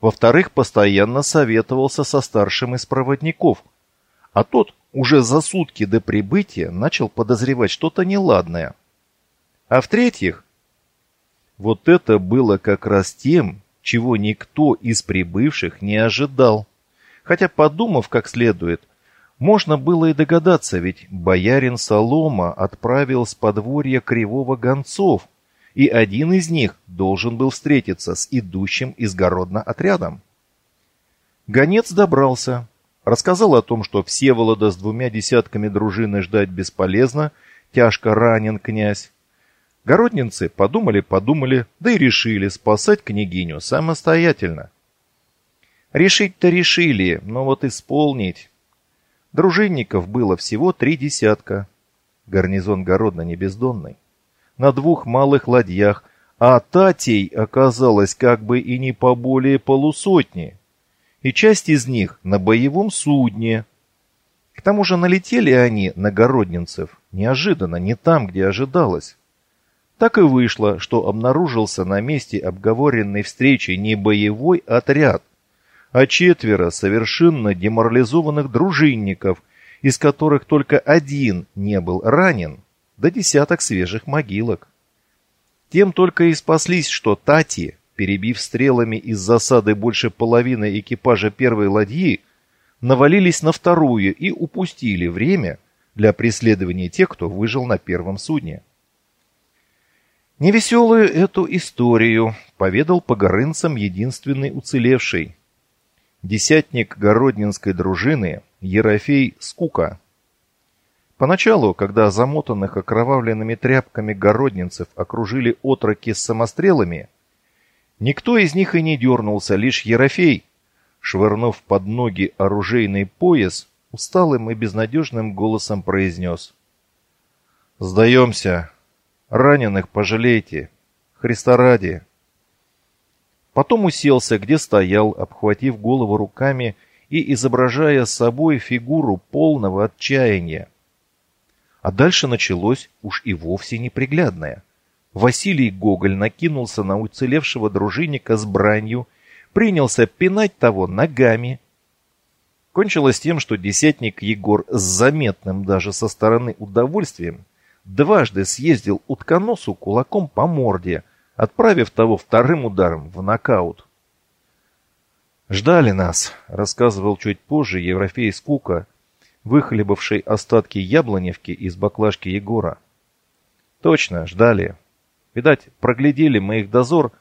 Во-вторых, постоянно советовался со старшим из проводников. А тот уже за сутки до прибытия начал подозревать что-то неладное. А в-третьих, вот это было как раз тем, чего никто из прибывших не ожидал. Хотя, подумав как следует, можно было и догадаться, ведь боярин Солома отправил с подворья кривого гонцов, и один из них должен был встретиться с идущим из Городна отрядом. Гонец добрался, рассказал о том, что Всеволода с двумя десятками дружины ждать бесполезно, тяжко ранен князь. Городнинцы подумали-подумали, да и решили спасать княгиню самостоятельно. Решить-то решили, но вот исполнить... Дружинников было всего три десятка. Гарнизон Городна не бездонный на двух малых ладьях, а татей оказалось как бы и не по более полусотни, и часть из них на боевом судне. К тому же налетели они на городнинцев неожиданно, не там, где ожидалось. Так и вышло, что обнаружился на месте обговоренной встречи не боевой отряд, а четверо совершенно деморализованных дружинников, из которых только один не был ранен, да десяток свежих могилок. Тем только и спаслись, что Тати, перебив стрелами из засады больше половины экипажа первой ладьи, навалились на вторую и упустили время для преследования тех, кто выжил на первом судне. Невеселую эту историю поведал погорынцам единственный уцелевший. Десятник Городнинской дружины Ерофей Скука. Поначалу, когда замотанных окровавленными тряпками городнинцев окружили отроки с самострелами, никто из них и не дернулся, лишь Ерофей, швырнув под ноги оружейный пояс, усталым и безнадежным голосом произнес. «Сдаемся. Раненых пожалейте. Христа ради». Потом уселся, где стоял, обхватив голову руками и изображая собой фигуру полного отчаяния. А дальше началось уж и вовсе неприглядное. Василий Гоголь накинулся на уцелевшего дружинника с бранью, принялся пинать того ногами, Кончилось тем, что десятник Егор с заметным даже со стороны удовольствием дважды съездил утконосу кулаком по морде, отправив того вторым ударом в нокаут. «Ждали нас», — рассказывал чуть позже Еврофей Скука, выхлебавший остатки яблоневки из баклажки Егора. «Точно, ждали. Видать, проглядели мы их дозор,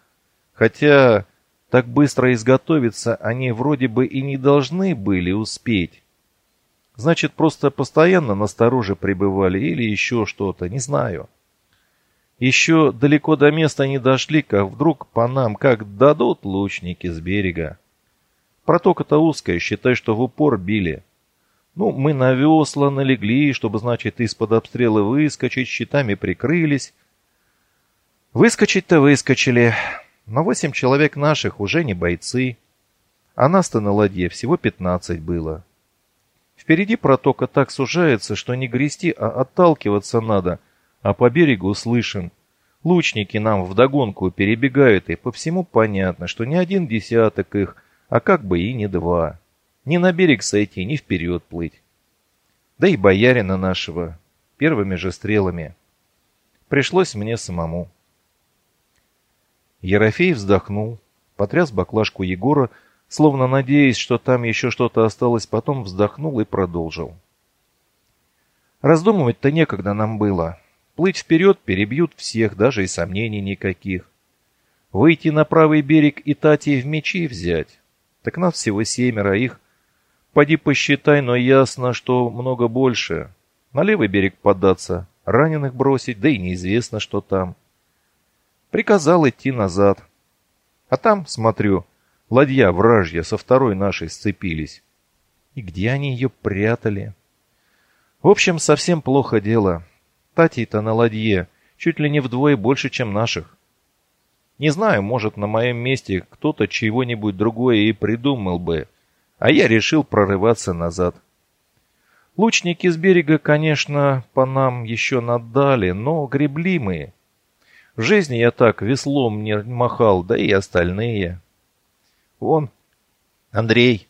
хотя так быстро изготовиться они вроде бы и не должны были успеть. Значит, просто постоянно настороже пребывали или еще что-то, не знаю. Еще далеко до места не дошли, как вдруг по нам как дадут лучники с берега. Протока-то узкая, считай, что в упор били. Ну, мы на весла налегли, чтобы, значит, из-под обстрела выскочить, щитами прикрылись. Выскочить-то выскочили. Но восемь человек наших уже не бойцы, а нас-то на ладье всего пятнадцать было. Впереди протока так сужается, что не грести, а отталкиваться надо, а по берегу слышим. Лучники нам вдогонку перебегают, и по всему понятно, что не один десяток их, а как бы и не два. Ни на берег сойти, ни вперед плыть. Да и боярина нашего первыми же стрелами. Пришлось мне самому. Ерофей вздохнул, потряс баклажку Егора, словно надеясь, что там еще что-то осталось, потом вздохнул и продолжил. Раздумывать-то некогда нам было. Плыть вперед перебьют всех, даже и сомнений никаких. Выйти на правый берег и Тати в мечи взять. Так нас всего семеро, их... Поди посчитай, но ясно, что много больше. На левый берег податься, раненых бросить, да и неизвестно, что там. Приказал идти назад. А там, смотрю, ладья вражья со второй нашей сцепились. И где они ее прятали? В общем, совсем плохо дело. Татей-то на ладье чуть ли не вдвое больше, чем наших. Не знаю, может, на моем месте кто-то чего-нибудь другое и придумал бы, а я решил прорываться назад. Лучники с берега, конечно, по нам еще надали, но гребли мы. В жизни я так веслом не махал, да и остальные. Вон, Андрей.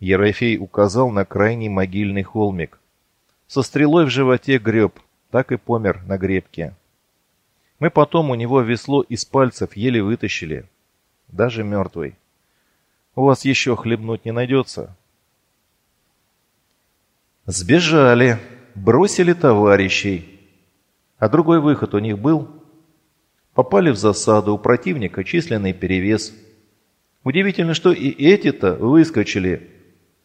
Ерофей указал на крайний могильный холмик. Со стрелой в животе греб, так и помер на гребке. Мы потом у него весло из пальцев еле вытащили. Даже мертвый. У вас еще хлебнуть не найдется? Сбежали, бросили товарищей. А другой выход у них был? Попали в засаду, у противника численный перевес. Удивительно, что и эти-то выскочили.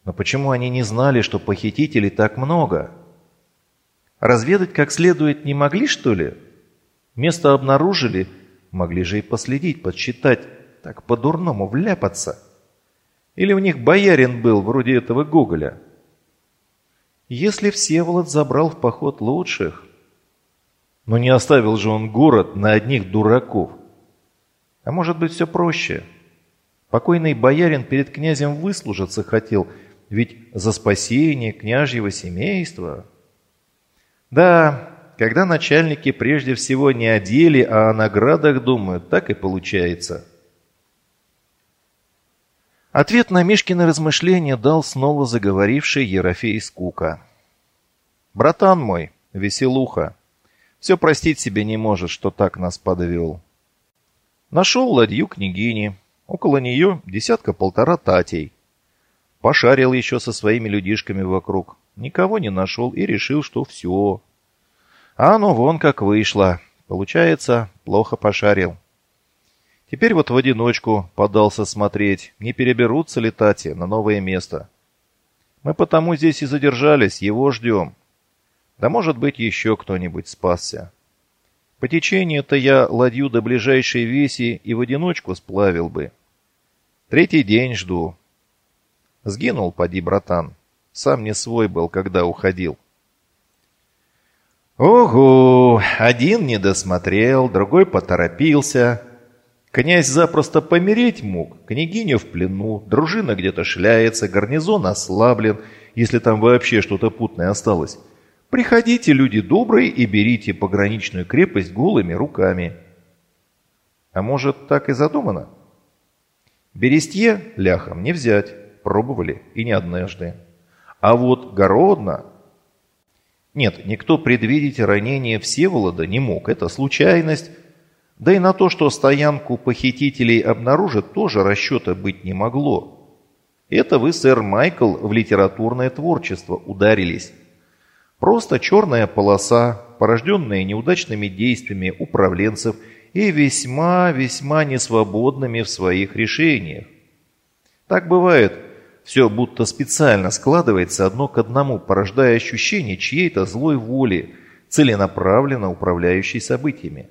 Но почему они не знали, что похитителей так много? Разведать как следует не могли, что ли? Место обнаружили, могли же и последить, подсчитать, так по-дурному вляпаться. Или у них боярин был, вроде этого Гоголя? Если Всеволод забрал в поход лучших, но не оставил же он город на одних дураков. А может быть, все проще. Покойный боярин перед князем выслужиться хотел, ведь за спасение княжьего семейства. Да, когда начальники прежде всего не о деле, а о наградах думают, так и получается. Ответ на Мишкины размышления дал снова заговоривший Ерофей Скука. «Братан мой, веселуха, все простить себе не может, что так нас подвел. Нашел ладью княгини. Около нее десятка-полтора татей. Пошарил еще со своими людишками вокруг. Никого не нашел и решил, что все. А оно вон как вышло. Получается, плохо пошарил. Теперь вот в одиночку подался смотреть, не переберутся ли Тати на новое место. Мы потому здесь и задержались, его ждем. Да может быть еще кто-нибудь спасся. По течению-то я ладью до ближайшей веси и в одиночку сплавил бы. Третий день жду. Сгинул, поди, братан. Сам не свой был, когда уходил. Ого! Один не досмотрел, другой поторопился. Князь запросто помереть мог, княгиня в плену, дружина где-то шляется, гарнизон ослаблен, если там вообще что-то путное осталось. Приходите, люди добрые, и берите пограничную крепость голыми руками. А может, так и задумано? Берестье ляхом не взять, пробовали и не однажды. А вот Городно... Нет, никто предвидеть ранение Всеволода не мог, это случайность. Да и на то, что стоянку похитителей обнаружат, тоже расчета быть не могло. Это вы, сэр Майкл, в литературное творчество ударились. Просто черная полоса, порожденная неудачными действиями управленцев и весьма-весьма несвободными в своих решениях. Так бывает, все будто специально складывается одно к одному, порождая ощущение чьей-то злой воли, целенаправленно управляющей событиями.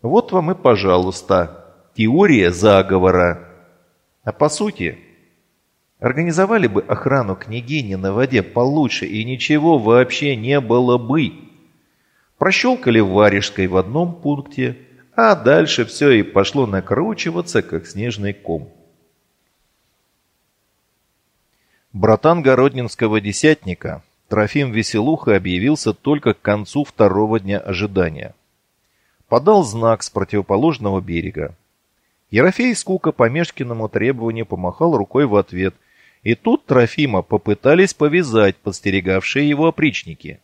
Вот вам и, пожалуйста, теория заговора. А по сути, Организовали бы охрану княгини на воде получше, и ничего вообще не было бы. Прощелкали в Варежской в одном пункте, а дальше все и пошло накручиваться, как снежный ком. Братан Городнинского десятника Трофим Веселуха объявился только к концу второго дня ожидания. Подал знак с противоположного берега. Ерофей скука по Мешкиному требованию помахал рукой в ответ – и тут Трофима попытались повязать подстерегавшие его опричники.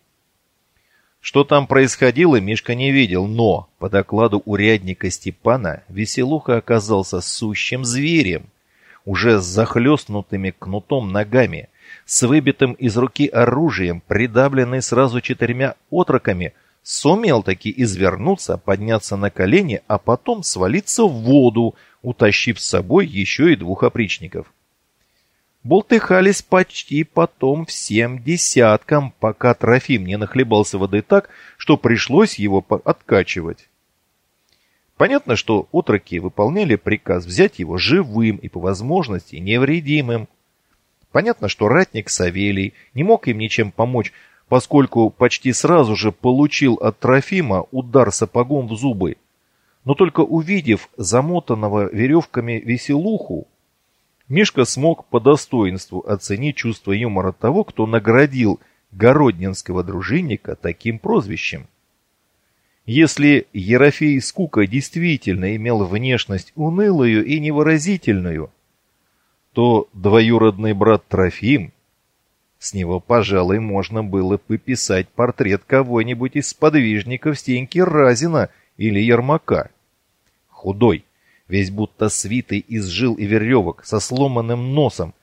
Что там происходило, Мишка не видел, но, по докладу урядника Степана, Веселуха оказался сущим зверем, уже с захлестнутыми кнутом ногами, с выбитым из руки оружием, придавленный сразу четырьмя отроками, сумел таки извернуться, подняться на колени, а потом свалиться в воду, утащив с собой еще и двух опричников болтыхались почти потом всем десяткам, пока Трофим не нахлебался воды так, что пришлось его откачивать. Понятно, что отроки выполняли приказ взять его живым и по возможности невредимым. Понятно, что ратник Савелий не мог им ничем помочь, поскольку почти сразу же получил от Трофима удар сапогом в зубы. Но только увидев замотанного веревками веселуху, Мишка смог по достоинству оценить чувство юмора того, кто наградил городнинского дружинника таким прозвищем. Если Ерофей Скука действительно имел внешность унылую и невыразительную, то двоюродный брат Трофим, с него, пожалуй, можно было бы писать портрет кого-нибудь из подвижников Стеньки Разина или Ермака. Худой, весь будто свитый из жил и веревок, со сломанным носом,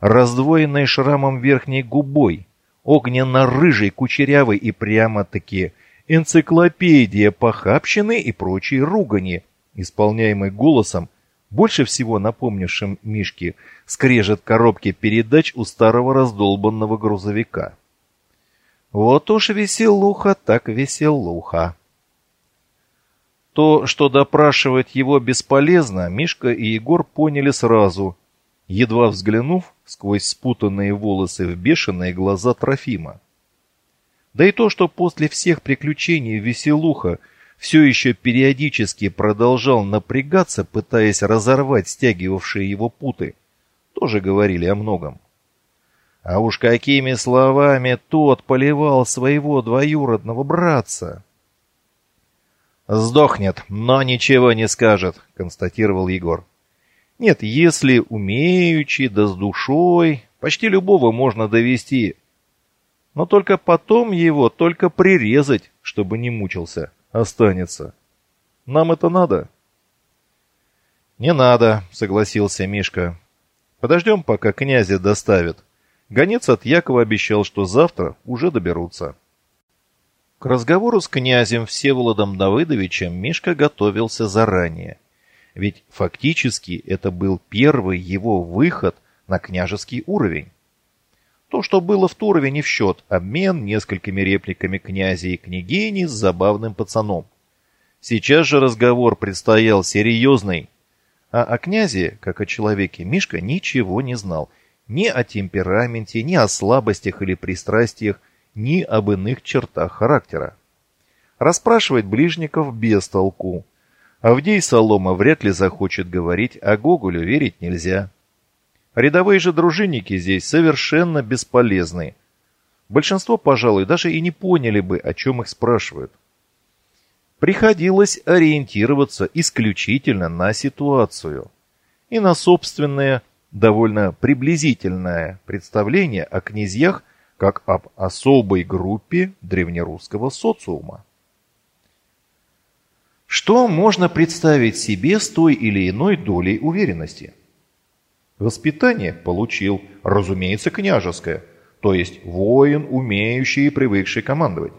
раздвоенной шрамом верхней губой, огненно-рыжий, кучерявый и прямо-таки энциклопедия похабщины и прочей ругани, исполняемой голосом, больше всего напомнившим Мишке скрежет коробки передач у старого раздолбанного грузовика. Вот уж веселуха так веселуха. То, что допрашивать его бесполезно, Мишка и Егор поняли сразу, едва взглянув сквозь спутанные волосы в бешеные глаза Трофима. Да и то, что после всех приключений Веселуха все еще периодически продолжал напрягаться, пытаясь разорвать стягивавшие его путы, тоже говорили о многом. А уж какими словами тот поливал своего двоюродного братца! «Сдохнет, но ничего не скажет», — констатировал Егор. «Нет, если умеючи, да с душой, почти любого можно довести. Но только потом его только прирезать, чтобы не мучился, останется. Нам это надо?» «Не надо», — согласился Мишка. «Подождем, пока князя доставят. Гонец от Якова обещал, что завтра уже доберутся». К разговору с князем Всеволодом Давыдовичем Мишка готовился заранее. Ведь фактически это был первый его выход на княжеский уровень. То, что было в Турове, не в счет. Обмен несколькими репликами князя и княгини с забавным пацаном. Сейчас же разговор предстоял серьезный. А о князе, как о человеке, Мишка ничего не знал. Ни о темпераменте, ни о слабостях или пристрастиях, ни об иных чертах характера. Расспрашивать ближников без толку. Авдей Солома вряд ли захочет говорить, а Гоголю верить нельзя. Рядовые же дружинники здесь совершенно бесполезны. Большинство, пожалуй, даже и не поняли бы, о чем их спрашивают. Приходилось ориентироваться исключительно на ситуацию и на собственное, довольно приблизительное представление о князьях как об особой группе древнерусского социума. Что можно представить себе с той или иной долей уверенности? Воспитание получил, разумеется, княжеское, то есть воин, умеющий и привыкший командовать.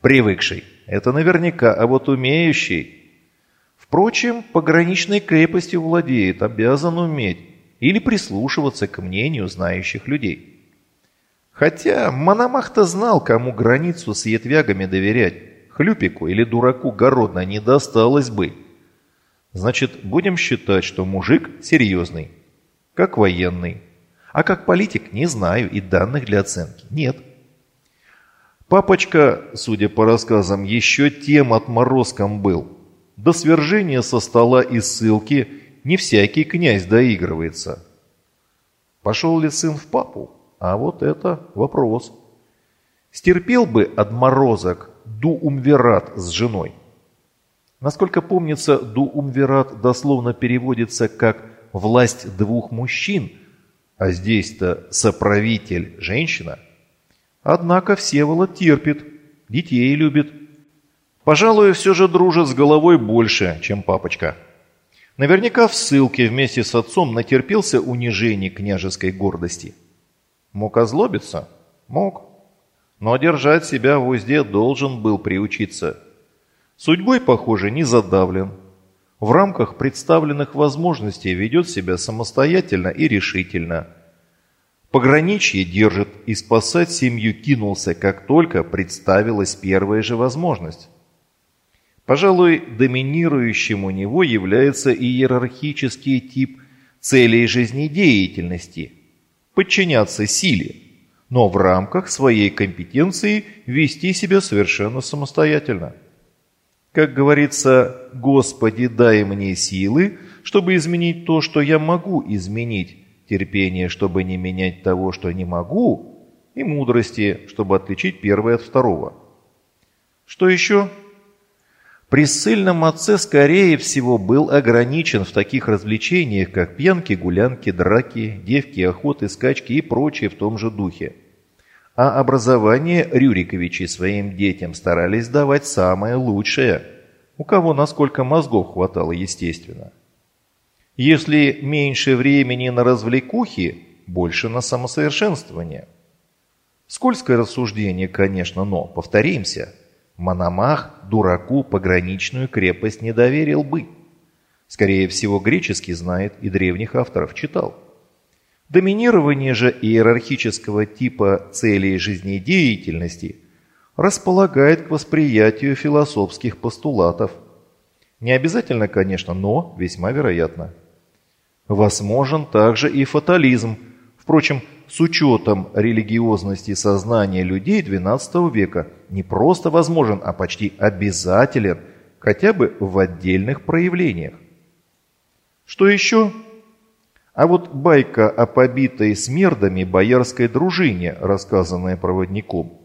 Привыкший, это наверняка, а вот умеющий. Впрочем, пограничной крепостью владеет, обязан уметь или прислушиваться к мнению знающих людей. Хотя Мономах-то знал, кому границу с ятвягами доверять. Хлюпику или дураку Городно не досталось бы. Значит, будем считать, что мужик серьезный, как военный. А как политик не знаю и данных для оценки нет. Папочка, судя по рассказам, еще тем отморозком был. До свержения со стола и ссылки не всякий князь доигрывается. Пошел ли сын в папу? А вот это вопрос. Стерпел бы отморозок Дуумвират с женой – Насколько помнится, дуумвират дословно переводится как «власть двух мужчин», а здесь-то соправитель – женщина. Однако Всеволод терпит, детей любит. Пожалуй, все же дружит с головой больше, чем папочка. Наверняка в ссылке вместе с отцом натерпелся унижений княжеской гордости. Мог озлобиться? Мог. Но держать себя в узде должен был приучиться – Судьбой, похоже, не задавлен. В рамках представленных возможностей ведет себя самостоятельно и решительно. Пограничье держит и спасать семью кинулся, как только представилась первая же возможность. Пожалуй, доминирующим у него является иерархический тип целей жизнедеятельности – подчиняться силе, но в рамках своей компетенции вести себя совершенно самостоятельно. Как говорится, «Господи, дай мне силы, чтобы изменить то, что я могу изменить, терпение, чтобы не менять того, что не могу, и мудрости, чтобы отличить первое от второго». Что еще? При ссыльном отце, скорее всего, был ограничен в таких развлечениях, как пьянки, гулянки, драки, девки, охоты, скачки и прочее в том же духе. А образование Рюриковичи своим детям старались давать самое лучшее, у кого насколько мозгов хватало, естественно. Если меньше времени на развлекухи, больше на самосовершенствование. Скользкое рассуждение, конечно, но, повторимся, Мономах дураку пограничную крепость не доверил бы. Скорее всего, греческий знает и древних авторов читал. Доминирование же иерархического типа целей жизнедеятельности располагает к восприятию философских постулатов. Не обязательно, конечно, но весьма вероятно. Возможен также и фатализм, впрочем, с учетом религиозности сознания людей XII века не просто возможен, а почти обязателен, хотя бы в отдельных проявлениях. Что еще? А вот байка о побитой смердами боярской дружине, рассказанная проводником.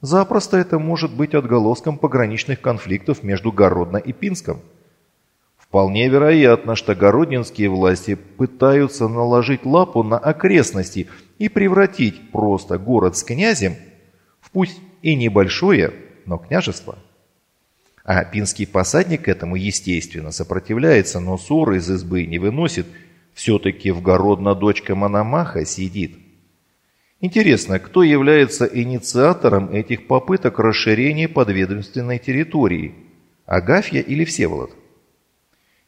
Запросто это может быть отголоском пограничных конфликтов между Городно и Пинском. Вполне вероятно, что городнинские власти пытаются наложить лапу на окрестности и превратить просто город с князем в пусть и небольшое, но княжество. А пинский посадник этому, естественно, сопротивляется, но ссоры из избы не выносит – все-таки в Городно дочка Мономаха сидит. Интересно, кто является инициатором этих попыток расширения подведомственной территории? Агафья или Всеволод?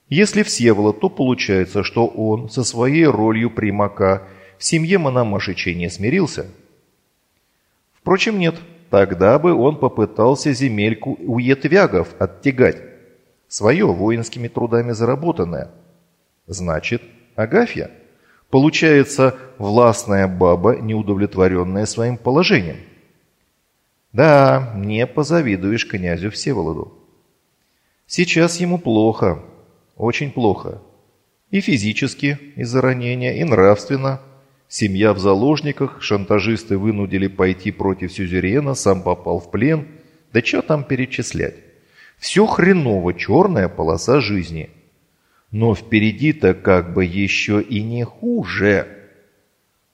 Если Всеволод, то получается, что он со своей ролью примака в семье Мономашичей не смирился. Впрочем, нет, тогда бы он попытался земельку у Етвягов оттягать, свое воинскими трудами заработанное. Значит, Агафья – Получается, властная баба, неудовлетворенная своим положением. Да, не позавидуешь князю Всеволоду. Сейчас ему плохо, очень плохо. И физически из-за ранения, и нравственно. Семья в заложниках, шантажисты вынудили пойти против сюзерена, сам попал в плен. Да что там перечислять? Все хреново, черная полоса жизни – но впереди-то как бы еще и не хуже.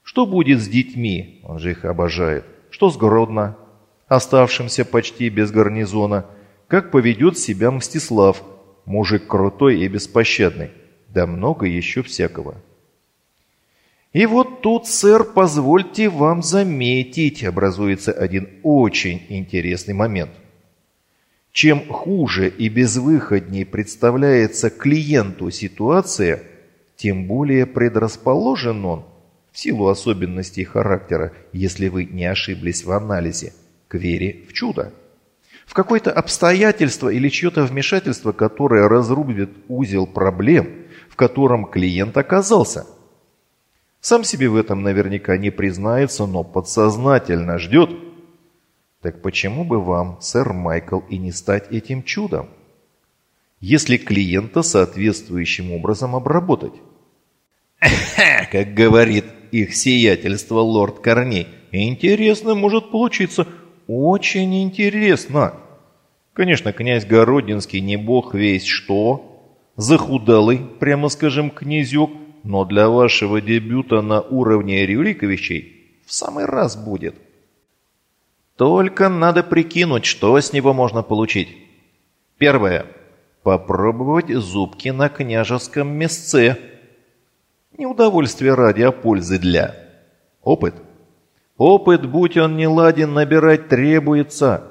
Что будет с детьми? Он же их обожает. Что с Гродно? Оставшимся почти без гарнизона. Как поведет себя Мстислав? Мужик крутой и беспощадный. Да много еще всякого. И вот тут, сэр, позвольте вам заметить, образуется один очень интересный момент. Чем хуже и безвыходнее представляется клиенту ситуация, тем более предрасположен он, в силу особенностей характера, если вы не ошиблись в анализе, к вере в чудо. В какое-то обстоятельство или чье-то вмешательство, которое разрубит узел проблем, в котором клиент оказался. Сам себе в этом наверняка не признается, но подсознательно ждет – так почему бы вам, сэр Майкл, и не стать этим чудом? Если клиента соответствующим образом обработать. Как говорит их сиятельство лорд Корней, интересно может получиться, очень интересно. Конечно, князь Городинский не бог весь что, захудалый, прямо скажем, князек, но для вашего дебюта на уровне Рюриковичей в самый раз будет. Только надо прикинуть, что с него можно получить. Первое. Попробовать зубки на княжеском мясце. Не удовольствие ради, а пользы для. Опыт. Опыт, будь он не ладен, набирать требуется.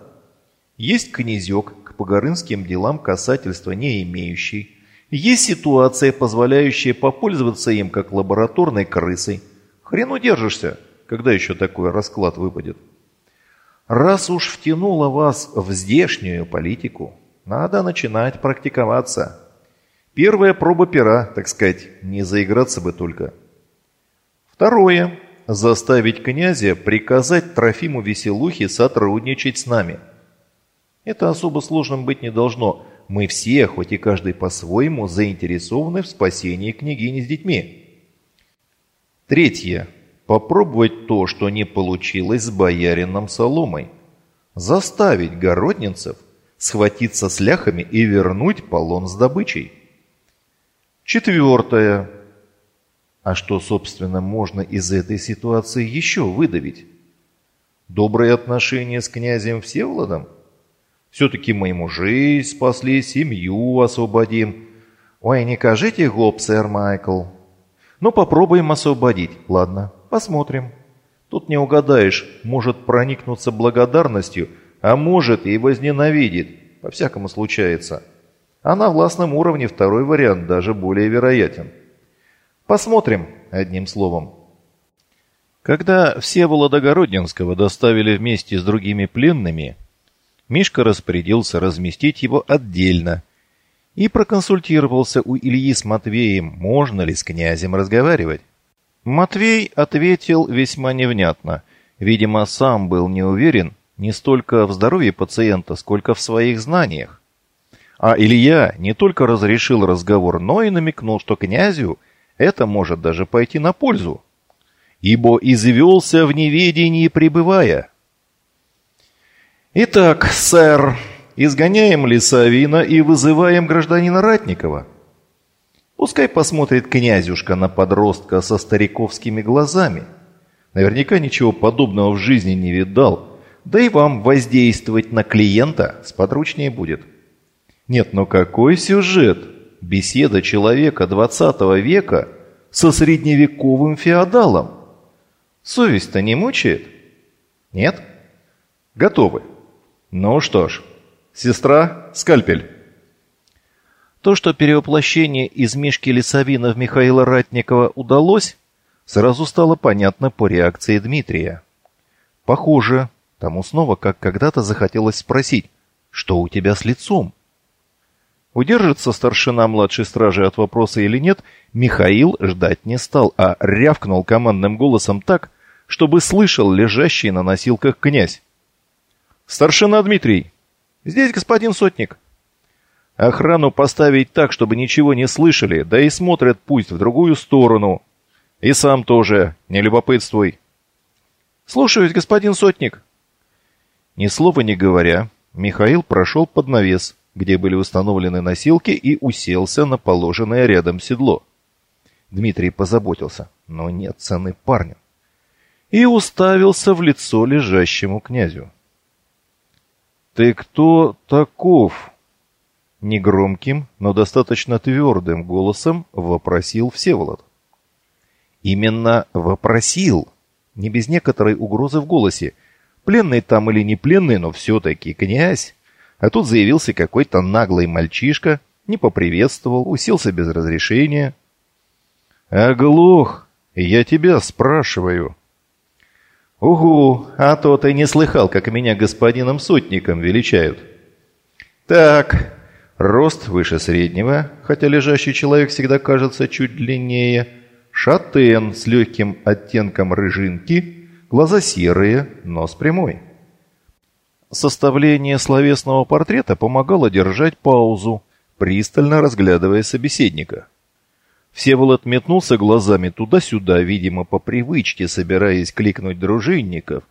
Есть князек, к погорынским делам касательства не имеющий. Есть ситуация, позволяющая попользоваться им как лабораторной крысой. Хрен удержишься, когда еще такой расклад выпадет. Раз уж втянула вас в здешнюю политику, надо начинать практиковаться. Первая проба пера, так сказать, не заиграться бы только. Второе. Заставить князя приказать Трофиму Веселухе сотрудничать с нами. Это особо сложным быть не должно. Мы все, хоть и каждый по-своему, заинтересованы в спасении княгини с детьми. Третье. Попробовать то, что не получилось с боярином Соломой. Заставить городницев схватиться с ляхами и вернуть полон с добычей. Четвертое. А что, собственно, можно из этой ситуации еще выдавить? Добрые отношения с князем Всеволодом? Все-таки мы ему жизнь спасли, семью освободим. Ой, не кажите гоп, сэр Майкл. Ну, попробуем освободить, ладно. Посмотрим. Тут не угадаешь, может проникнуться благодарностью, а может и возненавидит. По-всякому случается. А на властном уровне второй вариант даже более вероятен. Посмотрим, одним словом. Когда Всеволода Городненского доставили вместе с другими пленными, Мишка распорядился разместить его отдельно и проконсультировался у Ильи с Матвеем, можно ли с князем разговаривать. Матвей ответил весьма невнятно. Видимо, сам был не уверен не столько в здоровье пациента, сколько в своих знаниях. А Илья не только разрешил разговор, но и намекнул, что князю это может даже пойти на пользу, ибо извелся в неведении пребывая. «Итак, сэр, изгоняем ли Савина и вызываем гражданина Ратникова?» Пускай посмотрит князюшка на подростка со стариковскими глазами. Наверняка ничего подобного в жизни не видал, да и вам воздействовать на клиента сподручнее будет. Нет, но какой сюжет? Беседа человека 20 века со средневековым феодалом. Совесть-то не мучает? Нет? Готовы. Ну что ж, сестра, скальпель. То, что перевоплощение из Мишки Лисовина в Михаила Ратникова удалось, сразу стало понятно по реакции Дмитрия. Похоже, тому снова, как когда-то захотелось спросить, что у тебя с лицом? Удержится старшина младшей стражи от вопроса или нет, Михаил ждать не стал, а рявкнул командным голосом так, чтобы слышал лежащий на носилках князь. «Старшина Дмитрий! Здесь господин Сотник!» Охрану поставить так, чтобы ничего не слышали, да и смотрят пусть в другую сторону. И сам тоже, не любопытствуй. Слушаюсь, господин Сотник. Ни слова не говоря, Михаил прошел под навес, где были установлены носилки, и уселся на положенное рядом седло. Дмитрий позаботился, но нет цены парню. И уставился в лицо лежащему князю. «Ты кто таков?» Негромким, но достаточно твердым голосом вопросил Всеволод. Именно вопросил, не без некоторой угрозы в голосе. Пленный там или не пленный, но все-таки князь. А тут заявился какой-то наглый мальчишка, не поприветствовал, уселся без разрешения. «Оглох, я тебя спрашиваю». «Угу, а то ты не слыхал, как меня господином сотником величают». «Так, Рост выше среднего, хотя лежащий человек всегда кажется чуть длиннее. Шатен с легким оттенком рыжинки, глаза серые, нос прямой. Составление словесного портрета помогало держать паузу, пристально разглядывая собеседника. Всеволод метнулся глазами туда-сюда, видимо, по привычке, собираясь кликнуть дружинников.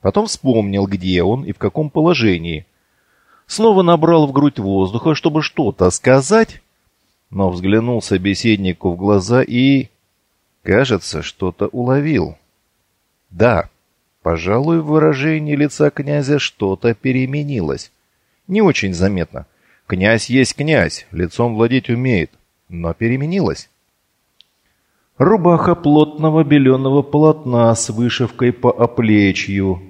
Потом вспомнил, где он и в каком положении – снова набрал в грудь воздуха, чтобы что-то сказать, но взглянул собеседнику в глаза и, кажется, что-то уловил. Да, пожалуй, в выражении лица князя что-то переменилось. Не очень заметно. Князь есть князь, лицом владеть умеет, но переменилось. Рубаха плотного беленого полотна с вышивкой по оплечью,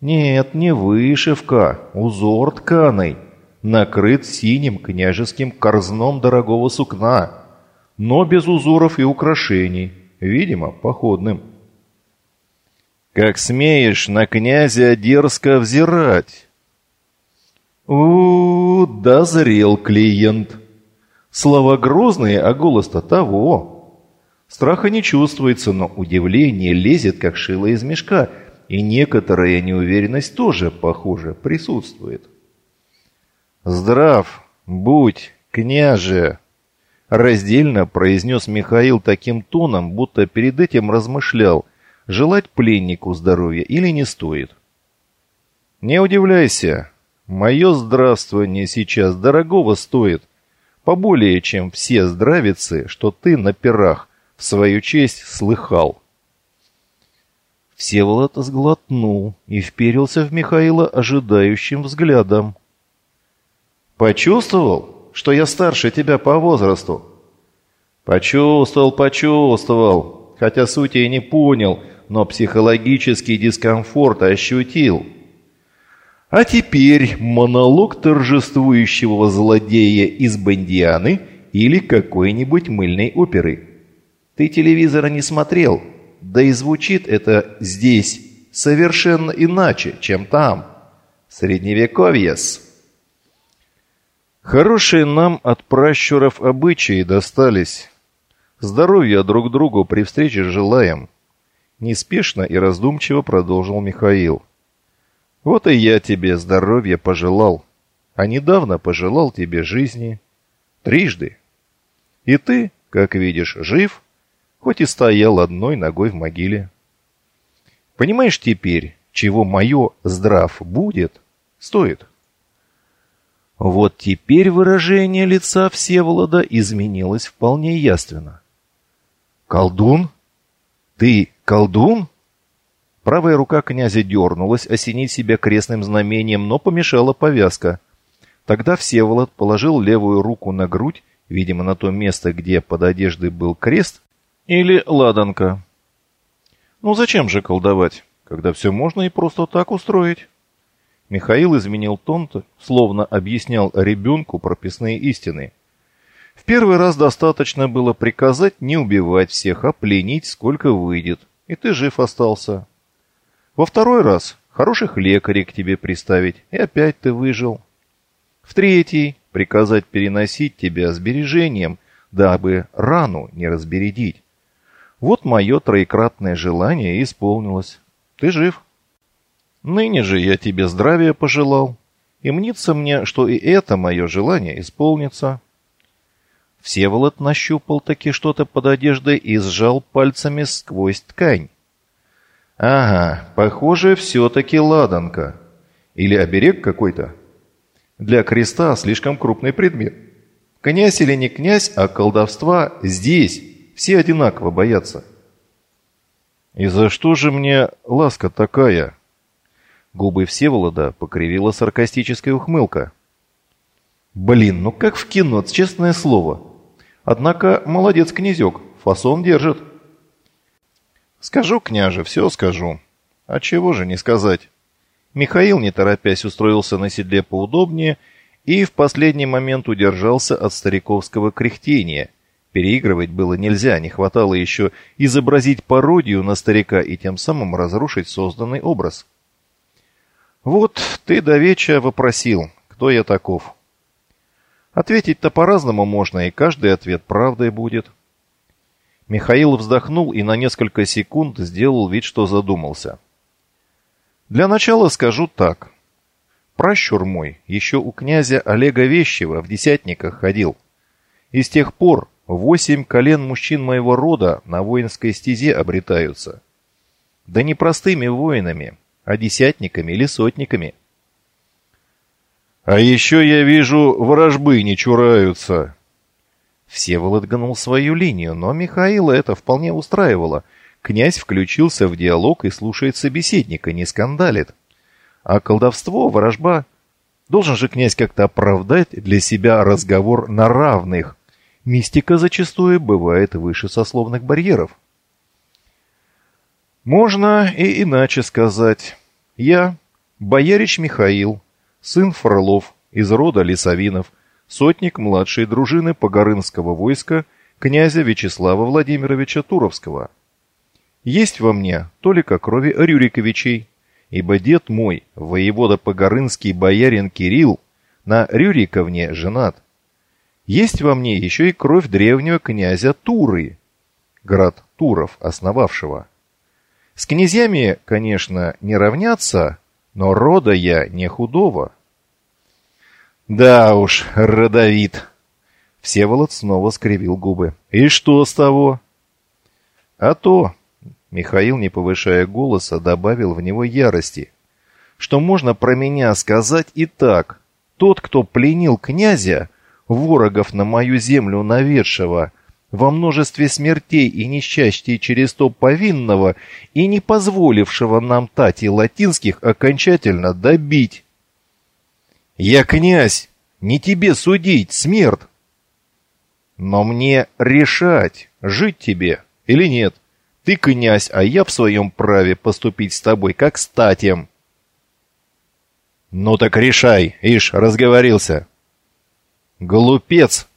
нет, не вышивка, узор тканый, накрыт синим княжеским корзном дорогого сукна, но без узоров и украшений, видимо, походным. Как смеешь на князя дерзко взирать? у, дозрел клиент. Слова грозные, а голос-то того. Страха не чувствуется, но удивление лезет, как шило из мешка — и некоторая неуверенность тоже, похоже, присутствует. «Здрав, будь, княже!» Раздельно произнес Михаил таким тоном, будто перед этим размышлял, желать пленнику здоровья или не стоит. «Не удивляйся, мое здравствование сейчас дорогого стоит, поболее, чем все здравицы, что ты на пирах в свою честь слыхал». Всеволод сглотнул и вперился в Михаила ожидающим взглядом. «Почувствовал, что я старше тебя по возрасту?» «Почувствовал, почувствовал, хотя сути и не понял, но психологический дискомфорт ощутил». А теперь монолог торжествующего злодея из Бандианы или какой-нибудь мыльной оперы. Ты телевизора не смотрел?» Да и звучит это здесь совершенно иначе, чем там. Средневековье-с. Хорошие нам от пращуров обычаи достались. Здоровья друг другу при встрече желаем. Неспешно и раздумчиво продолжил Михаил. Вот и я тебе здоровья пожелал, а недавно пожелал тебе жизни. Трижды. И ты, как видишь, жив хоть и стоял одной ногой в могиле. Понимаешь теперь, чего мое «здрав будет» стоит? Вот теперь выражение лица Всеволода изменилось вполне яственно. «Колдун? Ты колдун?» Правая рука князя дернулась, осенить себя крестным знамением, но помешала повязка. Тогда Всеволод положил левую руку на грудь, видимо, на то место, где под одеждой был крест, или ладанка. Ну зачем же колдовать, когда все можно и просто так устроить? Михаил изменил тон, словно объяснял ребенку прописные истины. В первый раз достаточно было приказать не убивать всех, а пленить сколько выйдет, и ты жив остался. Во второй раз хороших лекарей к тебе приставить, и опять ты выжил. В третий приказать переносить тебя сбережением, дабы рану не разбередить. Вот мое троекратное желание исполнилось. Ты жив. Ныне же я тебе здравия пожелал, и мнится мне, что и это мое желание исполнится. Всеволод нащупал таки что-то под одеждой и сжал пальцами сквозь ткань. Ага, похоже, все-таки ладанка. Или оберег какой-то. Для креста слишком крупный предмет. Князь или не князь, а колдовства здесь все одинаково боятся. «И за что же мне ласка такая?» Губы Всеволода покривила саркастическая ухмылка. «Блин, ну как в кино, честное слово. Однако молодец князек, фасон держит». «Скажу, княже, все скажу. А чего же не сказать?» Михаил, не торопясь, устроился на седле поудобнее и в последний момент удержался от стариковского кряхтения. Переигрывать было нельзя, не хватало еще изобразить пародию на старика и тем самым разрушить созданный образ. «Вот ты давеча вопросил, кто я таков?» Ответить-то по-разному можно, и каждый ответ правдой будет. Михаил вздохнул и на несколько секунд сделал вид, что задумался. Для начала скажу так. Пращур мой еще у князя Олега Вещева в десятниках ходил. И с тех пор восемь колен мужчин моего рода на воинской стезе обретаются. Да не простыми воинами, а десятниками или сотниками. А еще я вижу, ворожбы не чураются. Всеволод гнул свою линию, но Михаила это вполне устраивало. Князь включился в диалог и слушает собеседника, не скандалит. А колдовство, ворожба... Должен же князь как-то оправдать для себя разговор на равных. Мистика зачастую бывает выше сословных барьеров. Можно и иначе сказать. Я, боярич Михаил, сын Фролов, из рода Лисовинов, сотник младшей дружины Погорынского войска князя Вячеслава Владимировича Туровского. Есть во мне толика крови Рюриковичей, ибо дед мой, воевода Погорынский боярин Кирилл, на Рюриковне женат. Есть во мне еще и кровь древнего князя Туры, град Туров, основавшего. С князьями, конечно, не равняться, но рода я не худого. Да уж, родовит. Всеволод снова скривил губы. И что с того? А то, Михаил, не повышая голоса, добавил в него ярости, что можно про меня сказать и так. Тот, кто пленил князя, ворогов на мою землю наведшего, — во множестве смертей и несчастий через то повинного и не позволившего нам тати латинских окончательно добить. Я князь, не тебе судить, смерть. Но мне решать, жить тебе или нет. Ты князь, а я в своем праве поступить с тобой как с татем. Ну так решай, ишь, разговорился. Глупец.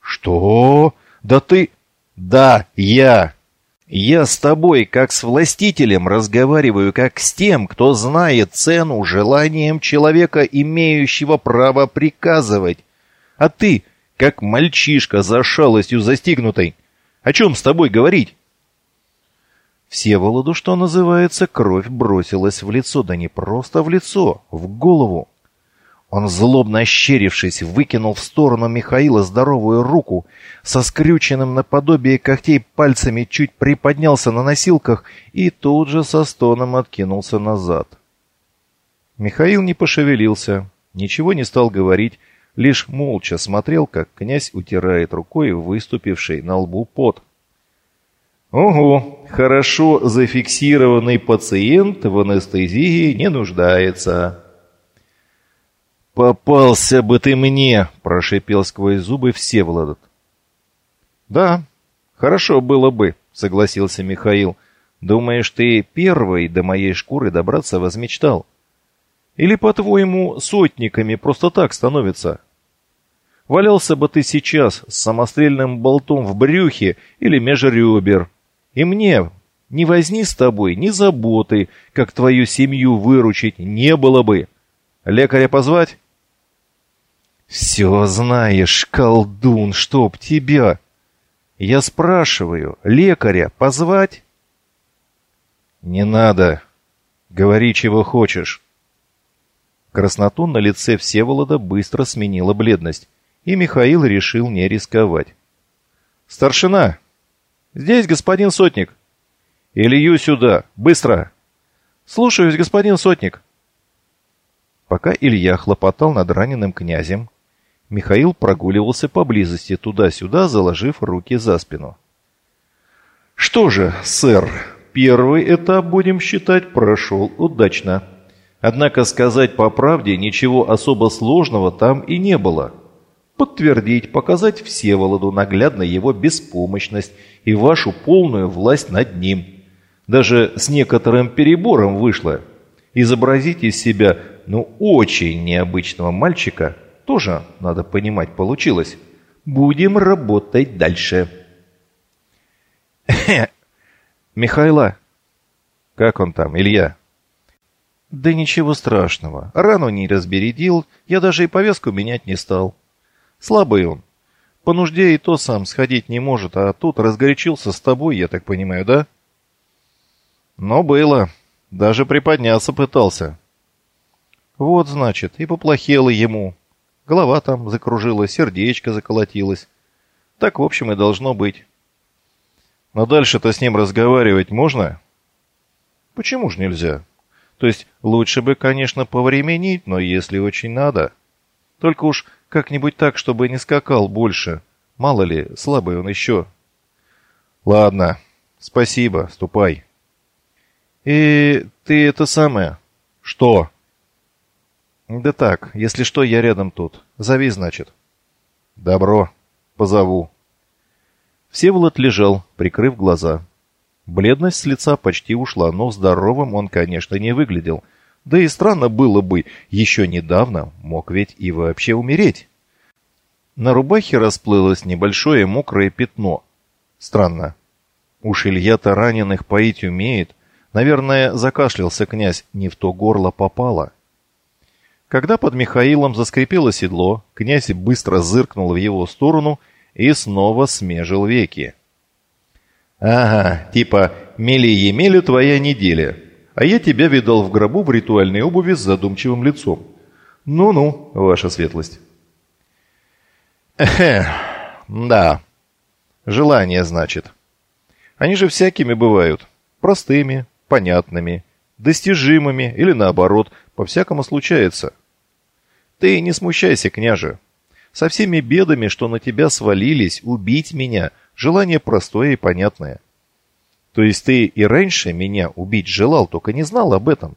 Что? «Да ты...» «Да, я...» «Я с тобой, как с властителем, разговариваю, как с тем, кто знает цену желанием человека, имеющего право приказывать. А ты, как мальчишка за шалостью застигнутой. О чем с тобой говорить?» Всеволоду, что называется, кровь бросилась в лицо, да не просто в лицо, в голову. Он, злобно ощерившись, выкинул в сторону Михаила здоровую руку, со скрюченным наподобие когтей пальцами чуть приподнялся на носилках и тут же со стоном откинулся назад. Михаил не пошевелился, ничего не стал говорить, лишь молча смотрел, как князь утирает рукой выступивший на лбу пот. «Ого, хорошо зафиксированный пациент в анестезии не нуждается», «Попался бы ты мне!» — прошипел сквозь зубы Всеволод. «Да, хорошо было бы», — согласился Михаил. Думаешь, ты первый до моей шкуры добраться возмечтал? Или, по-твоему, сотниками просто так становятся? Валялся бы ты сейчас с самострельным болтом в брюхе или меж ребер. И мне ни возни с тобой, ни заботы, как твою семью выручить, не было бы. Лекаря позвать? Все знаешь, колдун, чтоб тебя. Я спрашиваю, лекаря позвать? Не надо. Говори, чего хочешь. Красноту на лице Всеволода быстро сменила бледность, и Михаил решил не рисковать. «Старшина! Здесь господин Сотник!» «Илью сюда! Быстро!» «Слушаюсь, господин Сотник!» Пока Илья хлопотал над раненым князем, Михаил прогуливался поблизости туда-сюда, заложив руки за спину. «Что же, сэр, первый этап, будем считать, прошел удачно. Однако сказать по правде ничего особо сложного там и не было. Подтвердить, показать Всеволоду наглядно его беспомощность и вашу полную власть над ним – даже с некоторым перебором вышло. Изобразить из себя, ну, очень необычного мальчика тоже, надо понимать, получилось. Будем работать дальше. Михайла. Как он там, Илья? Да ничего страшного. Рану не разбередил, я даже и повязку менять не стал. Слабый он. По нужде и то сам сходить не может, а тут разгорячился с тобой, я так понимаю, да? Но было. Даже приподняться пытался. Вот, значит, и поплохело ему. Голова там закружилась, сердечко заколотилось. Так, в общем, и должно быть. Но дальше-то с ним разговаривать можно? Почему ж нельзя? То есть, лучше бы, конечно, повременить, но если очень надо. Только уж как-нибудь так, чтобы не скакал больше. Мало ли, слабый он еще. Ладно, спасибо, ступай. «И ты это самое...» «Что?» «Да так, если что, я рядом тут. Зови, значит». «Добро. Позову». Всеволод лежал, прикрыв глаза. Бледность с лица почти ушла, но здоровым он, конечно, не выглядел. Да и странно было бы, еще недавно мог ведь и вообще умереть. На рубахе расплылось небольшое мокрое пятно. Странно. Уж Илья-то раненых поить умеет, Наверное, закашлялся князь, не в то горло попало. Когда под Михаилом заскрипело седло, князь быстро зыркнул в его сторону и снова смежил веки. «Ага, типа «мели-емели твоя неделя», а я тебя видал в гробу в ритуальной обуви с задумчивым лицом. Ну-ну, ваша светлость». «Эхе, да, желание, значит. Они же всякими бывают, простыми, понятными, достижимыми или наоборот, по-всякому случается. Ты не смущайся, княже. Со всеми бедами, что на тебя свалились, убить меня, желание простое и понятное. То есть ты и раньше меня убить желал, только не знал об этом.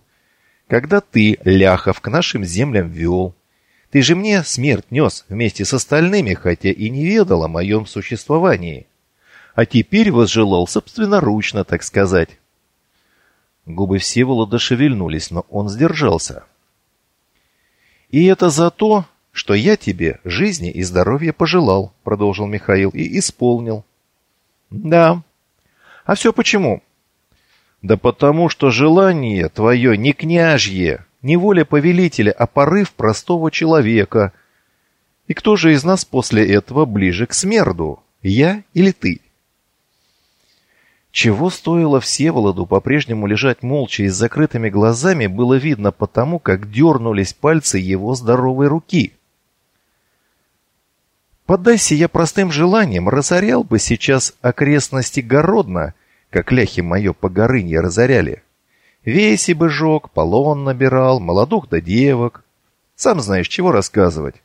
Когда ты, Ляхов, к нашим землям вел, ты же мне смерть нес вместе с остальными, хотя и не ведал о моем существовании. А теперь возжелал собственноручно, так сказать. Губы Всеволода шевельнулись, но он сдержался. «И это за то, что я тебе жизни и здоровья пожелал», — продолжил Михаил, — «и исполнил». «Да. А все почему?» «Да потому что желание твое не княжье, не воля повелителя, а порыв простого человека. И кто же из нас после этого ближе к смерду, я или ты?» Чего стоило Всеволоду по-прежнему лежать молча и с закрытыми глазами, было видно потому, как дернулись пальцы его здоровой руки. Подайся я простым желанием, разорял бы сейчас окрестности Городно, как ляхи мое по горынье разоряли. Веси бы жег, полон набирал, молодух да девок. Сам знаешь, чего рассказывать.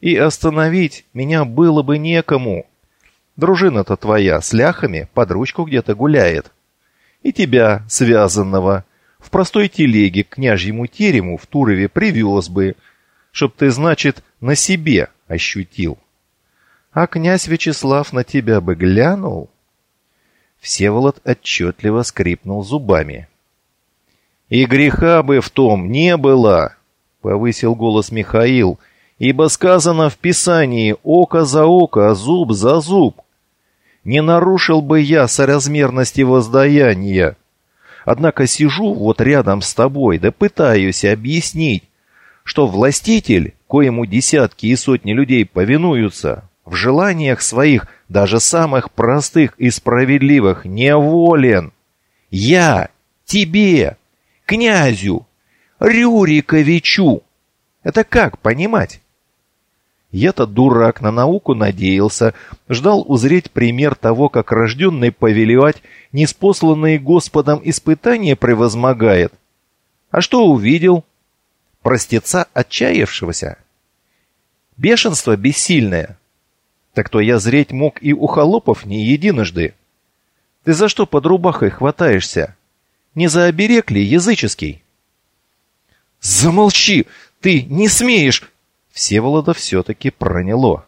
И остановить меня было бы некому. Дружина-то твоя с ляхами под ручку где-то гуляет. И тебя, связанного, в простой телеге к княжьему терему в Турове привез бы, чтоб ты, значит, на себе ощутил. А князь Вячеслав на тебя бы глянул? Всеволод отчетливо скрипнул зубами. «И греха бы в том не было!» — повысил голос Михаил. «Ибо сказано в Писании «око за око, зуб за зуб». Не нарушил бы я соразмерности воздаяния. Однако сижу вот рядом с тобой, да пытаюсь объяснить, что властитель, коему десятки и сотни людей повинуются, в желаниях своих, даже самых простых и справедливых, неволен. Я тебе, князю, Рюриковичу. Это как понимать? Я-то дурак на науку надеялся, ждал узреть пример того, как рожденный повелевать, неспосланные Господом испытания превозмогает. А что увидел? Простеца отчаявшегося. Бешенство бессильное. Так то я зреть мог и у холопов не единожды. Ты за что под рубахой хватаешься? Не за оберег ли языческий? Замолчи! Ты не смеешь! Всеволода все-таки проняло.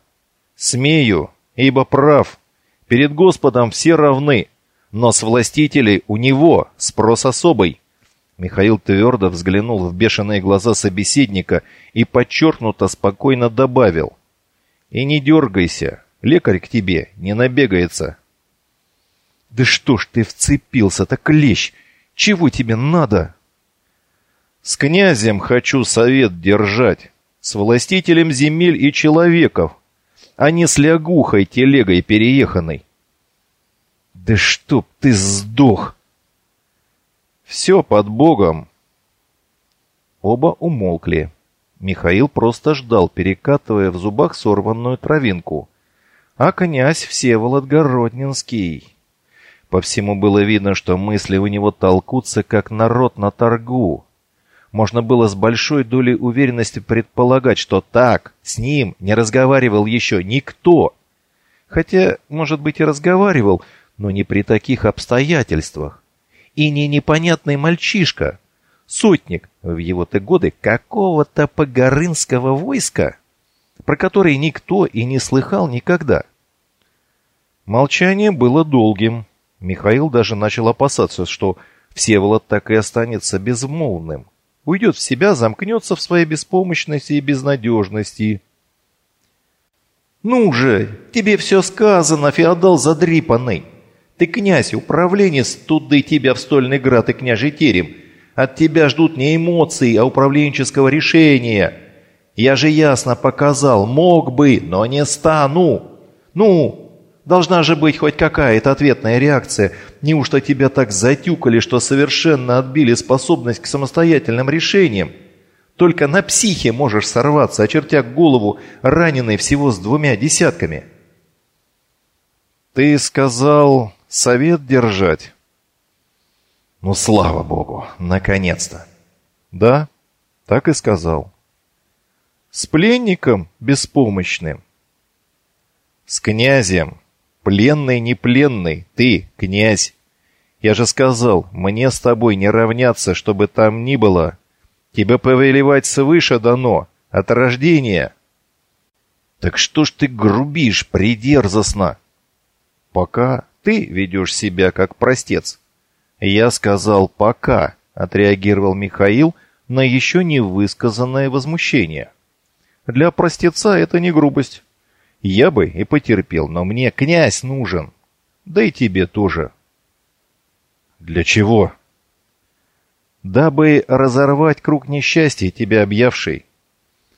«Смею, ибо прав. Перед Господом все равны, но с властителей у него спрос особый». Михаил твердо взглянул в бешеные глаза собеседника и подчеркнуто спокойно добавил. «И не дергайся, лекарь к тебе не набегается». «Да что ж ты вцепился-то, клещ? Чего тебе надо?» «С князем хочу совет держать», с властителем земель и человеков, а не с лягухой телегой перееханной. Да чтоб ты сдох! Все под Богом. Оба умолкли. Михаил просто ждал, перекатывая в зубах сорванную травинку. А князь Всеволод Городнинский... По всему было видно, что мысли у него толкутся, как народ на торгу. Можно было с большой долей уверенности предполагать, что так с ним не разговаривал еще никто. Хотя, может быть, и разговаривал, но не при таких обстоятельствах. И не непонятный мальчишка, сотник в его-то годы какого-то погорынского войска, про который никто и не слыхал никогда. Молчание было долгим. Михаил даже начал опасаться, что Всеволод так и останется безмолвным уйдет в себя, замкнется в своей беспомощности и безнадежности. «Ну же, тебе все сказано, феодал задрипанный! Ты князь, управленец, туды тебя в стольный град и княжий терем. От тебя ждут не эмоций, а управленческого решения. Я же ясно показал, мог бы, но не стану. Ну, Должна же быть хоть какая-то ответная реакция. Неужто тебя так затюкали, что совершенно отбили способность к самостоятельным решениям? Только на психе можешь сорваться, очертя голову, раненый всего с двумя десятками. Ты сказал совет держать? Ну, слава богу, наконец-то. Да, так и сказал. С пленником беспомощным. С князем Пленный, не пленный, ты, князь. Я же сказал, мне с тобой не равняться, чтобы там ни было. Тебе повелевать свыше дано, от рождения. Так что ж ты грубишь придерзостно? Пока ты ведешь себя как простец. Я сказал «пока», отреагировал Михаил на еще не высказанное возмущение. Для простеца это не грубость. Я бы и потерпел, но мне князь нужен. Да и тебе тоже. Для чего? Дабы разорвать круг несчастья, тебя объявший.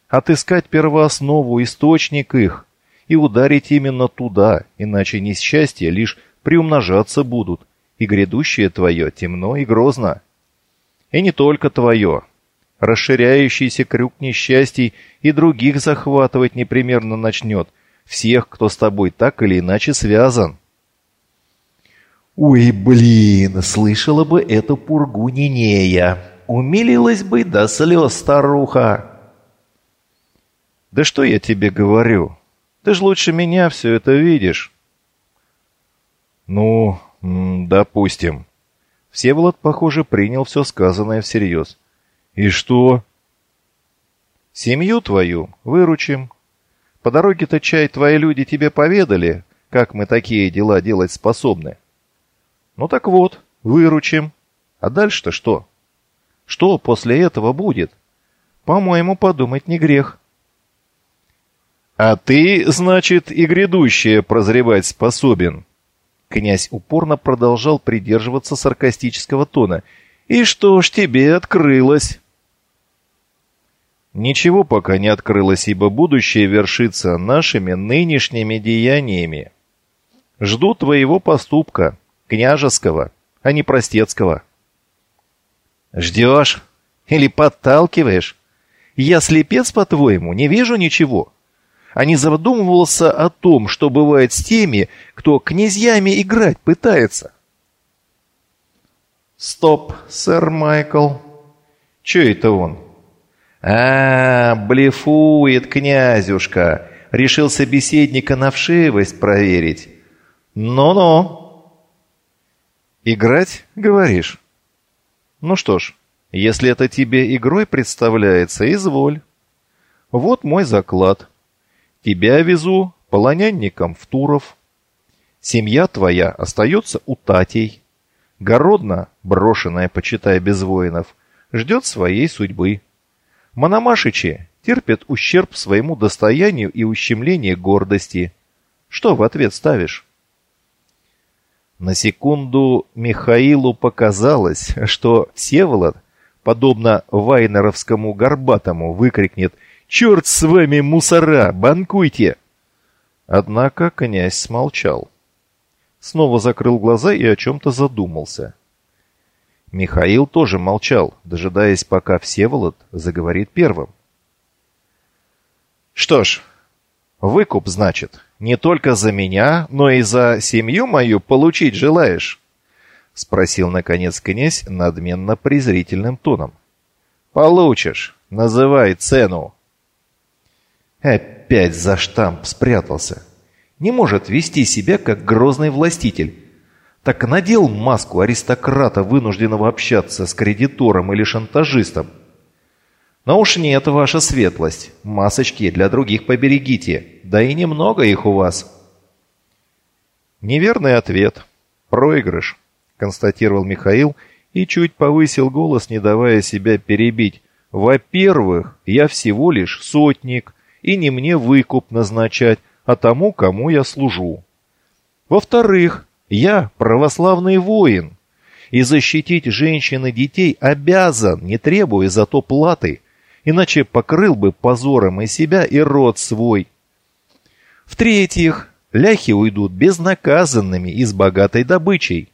Отыскать первооснову, источник их, и ударить именно туда, иначе несчастья лишь приумножаться будут, и грядущее твое темно и грозно. И не только твое. Расширяющийся круг несчастий и других захватывать непременно начнет — всех, кто с тобой так или иначе связан. Ой, блин, слышала бы эту пургу Нинея. Умилилась бы до слез старуха. Да что я тебе говорю? Ты ж лучше меня все это видишь. Ну, допустим. Всеволод, похоже, принял все сказанное всерьез. И что? Семью твою выручим, по дороге-то чай твои люди тебе поведали, как мы такие дела делать способны. Ну так вот, выручим. А дальше-то что? Что после этого будет? По-моему, подумать не грех. А ты, значит, и грядущее прозревать способен. Князь упорно продолжал придерживаться саркастического тона. И что ж тебе открылось? Ничего пока не открылось, ибо будущее вершится нашими нынешними деяниями. Жду твоего поступка, княжеского, а не простецкого. Ждешь? Или подталкиваешь? Я слепец, по-твоему, не вижу ничего. А не задумывался о том, что бывает с теми, кто князьями играть пытается. Стоп, сэр Майкл. Че это он? А, блефует князюшка. Решил собеседника на вшивость проверить. Ну-ну. Играть, говоришь? Ну что ж, если это тебе игрой представляется, изволь. Вот мой заклад. Тебя везу полонянником в Туров. Семья твоя остается у Татей. Городна, брошенная, почитая без воинов, ждет своей судьбы. Мономашичи терпят ущерб своему достоянию и ущемление гордости. Что в ответ ставишь? На секунду Михаилу показалось, что Всеволод, подобно Вайнеровскому горбатому, выкрикнет «Черт с вами, мусора! Банкуйте!» Однако князь смолчал. Снова закрыл глаза и о чем-то задумался. Михаил тоже молчал, дожидаясь, пока Всеволод заговорит первым. «Что ж, выкуп, значит, не только за меня, но и за семью мою получить желаешь?» — спросил, наконец, князь надменно-презрительным тоном. «Получишь. Называй цену». Опять за штамп спрятался. Не может вести себя, как грозный властитель. Так надел маску аристократа, вынужденного общаться с кредитором или шантажистом. Но уж нет, ваша светлость. Масочки для других поберегите. Да и немного их у вас. Неверный ответ. Проигрыш, констатировал Михаил и чуть повысил голос, не давая себя перебить. Во-первых, я всего лишь сотник, и не мне выкуп назначать, а тому, кому я служу. Во-вторых, я православный воин, и защитить женщин и детей обязан, не требуя за то платы, иначе покрыл бы позором и себя, и род свой. В-третьих, ляхи уйдут безнаказанными и с богатой добычей,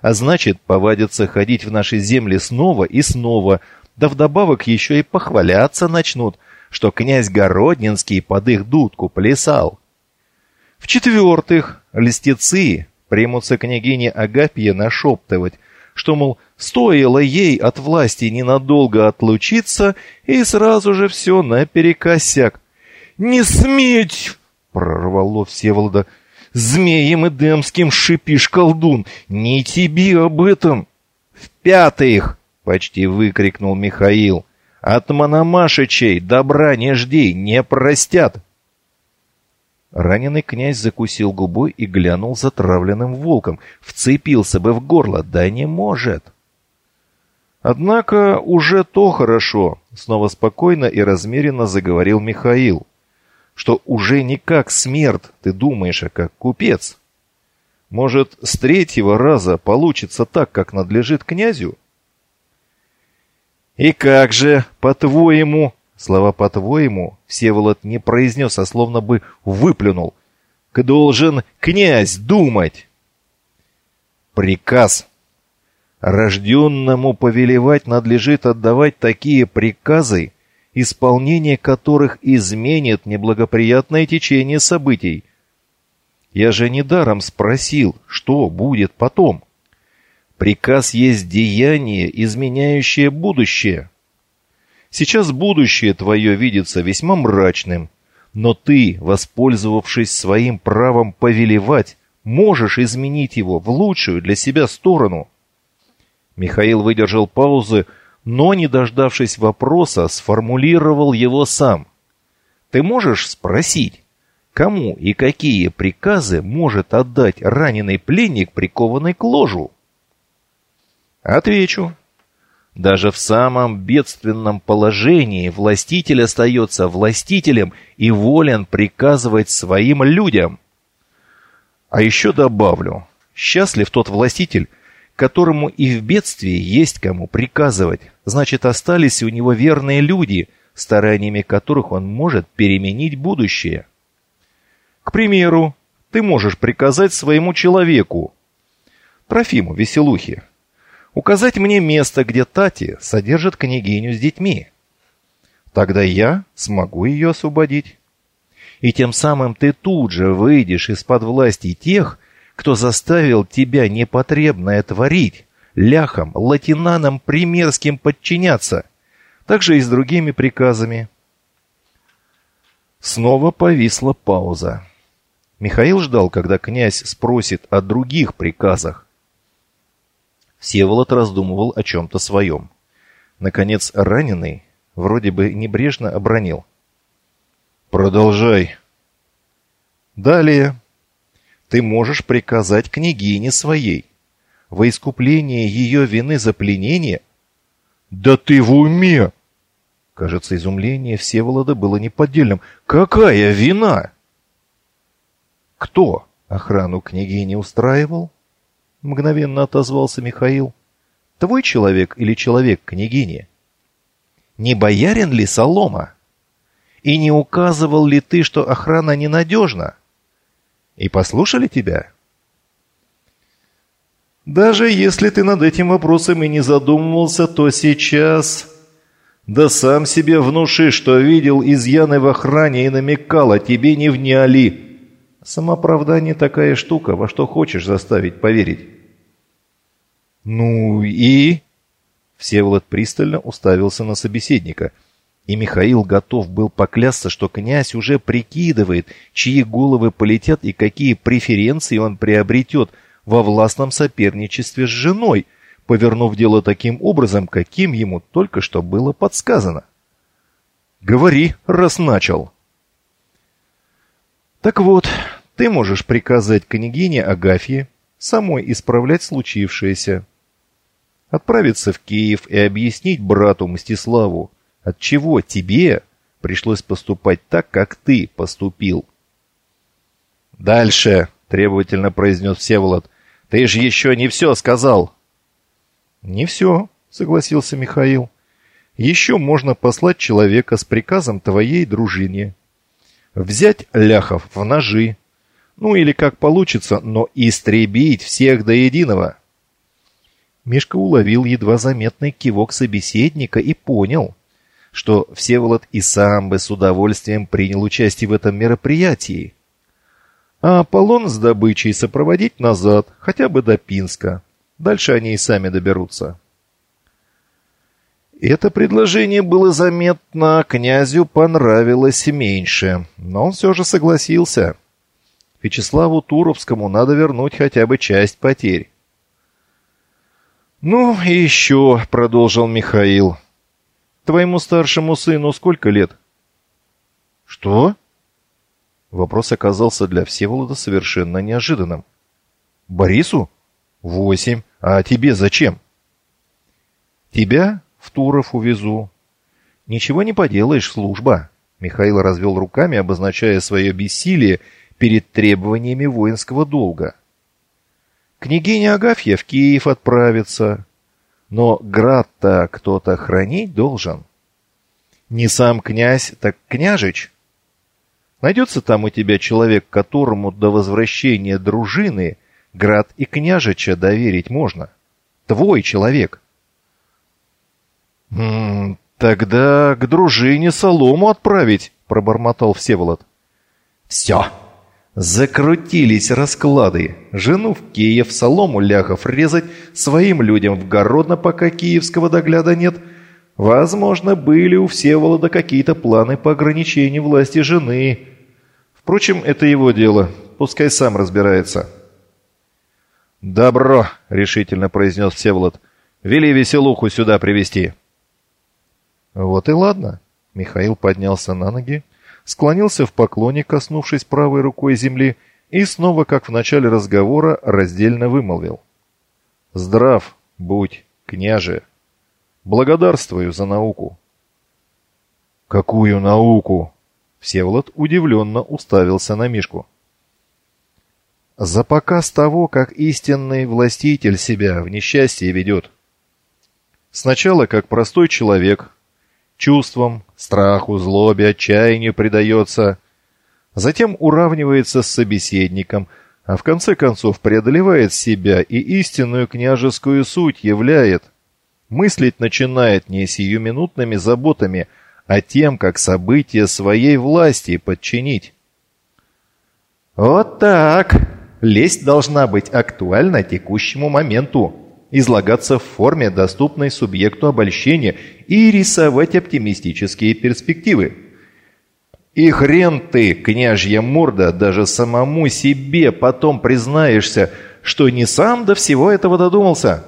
а значит, повадятся ходить в наши земли снова и снова, да вдобавок еще и похваляться начнут, что князь Городнинский под их дудку плясал. В-четвертых, льстецы примутся княгине Агапье нашептывать, что, мол, стоило ей от власти ненадолго отлучиться, и сразу же все наперекосяк. «Не сметь!» — прорвало Всеволода. «Змеем и демским шипишь, колдун! Не тебе об этом!» «В-пятых!» — почти выкрикнул Михаил. «От Мономашичей добра не жди, не простят!» Раненый князь закусил губой и глянул затравленным волком. Вцепился бы в горло, да не может. Однако уже то хорошо, снова спокойно и размеренно заговорил Михаил, что уже не как смерть ты думаешь, а как купец. Может, с третьего раза получится так, как надлежит князю? И как же, по-твоему, Слова «по-твоему» Всеволод не произнес, а словно бы выплюнул. «К должен князь думать!» Приказ. Рожденному повелевать надлежит отдавать такие приказы, исполнение которых изменит неблагоприятное течение событий. Я же недаром спросил, что будет потом. Приказ есть деяние, изменяющее будущее. Сейчас будущее твое видится весьма мрачным, но ты, воспользовавшись своим правом повелевать, можешь изменить его в лучшую для себя сторону. Михаил выдержал паузы, но, не дождавшись вопроса, сформулировал его сам. Ты можешь спросить, кому и какие приказы может отдать раненый пленник, прикованный к ложу? Отвечу. Даже в самом бедственном положении властитель остается властителем и волен приказывать своим людям. А еще добавлю, счастлив тот властитель, которому и в бедствии есть кому приказывать. Значит, остались у него верные люди, стараниями которых он может переменить будущее. К примеру, ты можешь приказать своему человеку, Трофиму Веселухе, указать мне место, где Тати содержит княгиню с детьми. Тогда я смогу ее освободить. И тем самым ты тут же выйдешь из-под власти тех, кто заставил тебя непотребное творить, ляхам, латинанам примерским подчиняться, также и с другими приказами. Снова повисла пауза. Михаил ждал, когда князь спросит о других приказах, Всеволод раздумывал о чем-то своем. Наконец, раненый вроде бы небрежно обронил. «Продолжай». «Далее. Ты можешь приказать княгине своей во искупление ее вины за пленение?» «Да ты в уме!» Кажется, изумление Всеволода было неподдельным. «Какая вина?» «Кто охрану княгини устраивал?» — мгновенно отозвался Михаил. «Твой человек или человек княгини? Не боярин ли Солома? И не указывал ли ты, что охрана ненадежна? И послушали тебя?» «Даже если ты над этим вопросом и не задумывался, то сейчас...» «Да сам себе внуши, что видел изъяны в охране и намекал, а тебе не вняли!» Самоправдание такая штука, во что хочешь заставить поверить. Ну и... Всеволод пристально уставился на собеседника, и Михаил готов был поклясться, что князь уже прикидывает, чьи головы полетят и какие преференции он приобретет во властном соперничестве с женой, повернув дело таким образом, каким ему только что было подсказано. «Говори, раз начал». «Так вот, ты можешь приказать княгине Агафье самой исправлять случившееся. Отправиться в Киев и объяснить брату Мстиславу, отчего тебе пришлось поступать так, как ты поступил. «Дальше!» — требовательно произнес Всеволод. «Ты же еще не все сказал!» «Не все», — согласился Михаил. «Еще можно послать человека с приказом твоей дружине. Взять ляхов в ножи, ну или как получится, но истребить всех до единого. Мишка уловил едва заметный кивок собеседника и понял, что Всеволод и сам бы с удовольствием принял участие в этом мероприятии. А Аполлон с добычей сопроводить назад, хотя бы до Пинска. Дальше они и сами доберутся. Это предложение было заметно, князю понравилось меньше, но он все же согласился. Вячеславу Туровскому надо вернуть хотя бы часть потерь. «Ну и еще», — продолжил Михаил. «Твоему старшему сыну сколько лет?» «Что?» Вопрос оказался для Всеволода совершенно неожиданным. «Борису? Восемь. А тебе зачем?» «Тебя в Туров увезу. Ничего не поделаешь, служба». Михаил развел руками, обозначая свое бессилие перед требованиями воинского долга. Княгиня Агафья в Киев отправится, но град-то кто-то хранить должен. Не сам князь, так княжич. Найдется там у тебя человек, которому до возвращения дружины град и княжича доверить можно. Твой человек. «М -м, «Тогда к дружине солому отправить», — пробормотал Всеволод. «Все!» Закрутились расклады. Жену в Киев, солому ляхов резать, своим людям в Городно, пока киевского догляда нет. Возможно, были у Всеволода какие-то планы по ограничению власти жены. Впрочем, это его дело. Пускай сам разбирается. «Добро», — решительно произнес Всеволод. «Вели веселуху сюда привести «Вот и ладно». Михаил поднялся на ноги, склонился в поклоне, коснувшись правой рукой земли, и снова, как в начале разговора, раздельно вымолвил. «Здрав, будь!» княже. Благодарствую за науку. Какую науку? Всеволод удивленно уставился на Мишку. За показ того, как истинный властитель себя в несчастье ведет. Сначала как простой человек, чувствам, страху, злобе, отчаянию предается, затем уравнивается с собеседником, а в конце концов преодолевает себя и истинную княжескую суть являет. Мыслить начинает не сиюминутными заботами, а тем, как события своей власти подчинить. Вот так. Лесть должна быть актуальна текущему моменту, излагаться в форме, доступной субъекту обольщения, и рисовать оптимистические перспективы. И хрен ты, княжья морда, даже самому себе потом признаешься, что не сам до всего этого додумался.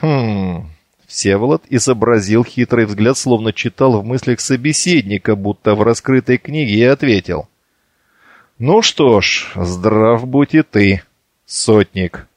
Хм, Всеволод изобразил хитрый взгляд, словно читал в мыслях собеседника, будто в раскрытой книге, и ответил. «Ну что ж, здрав будь и ты, сотник».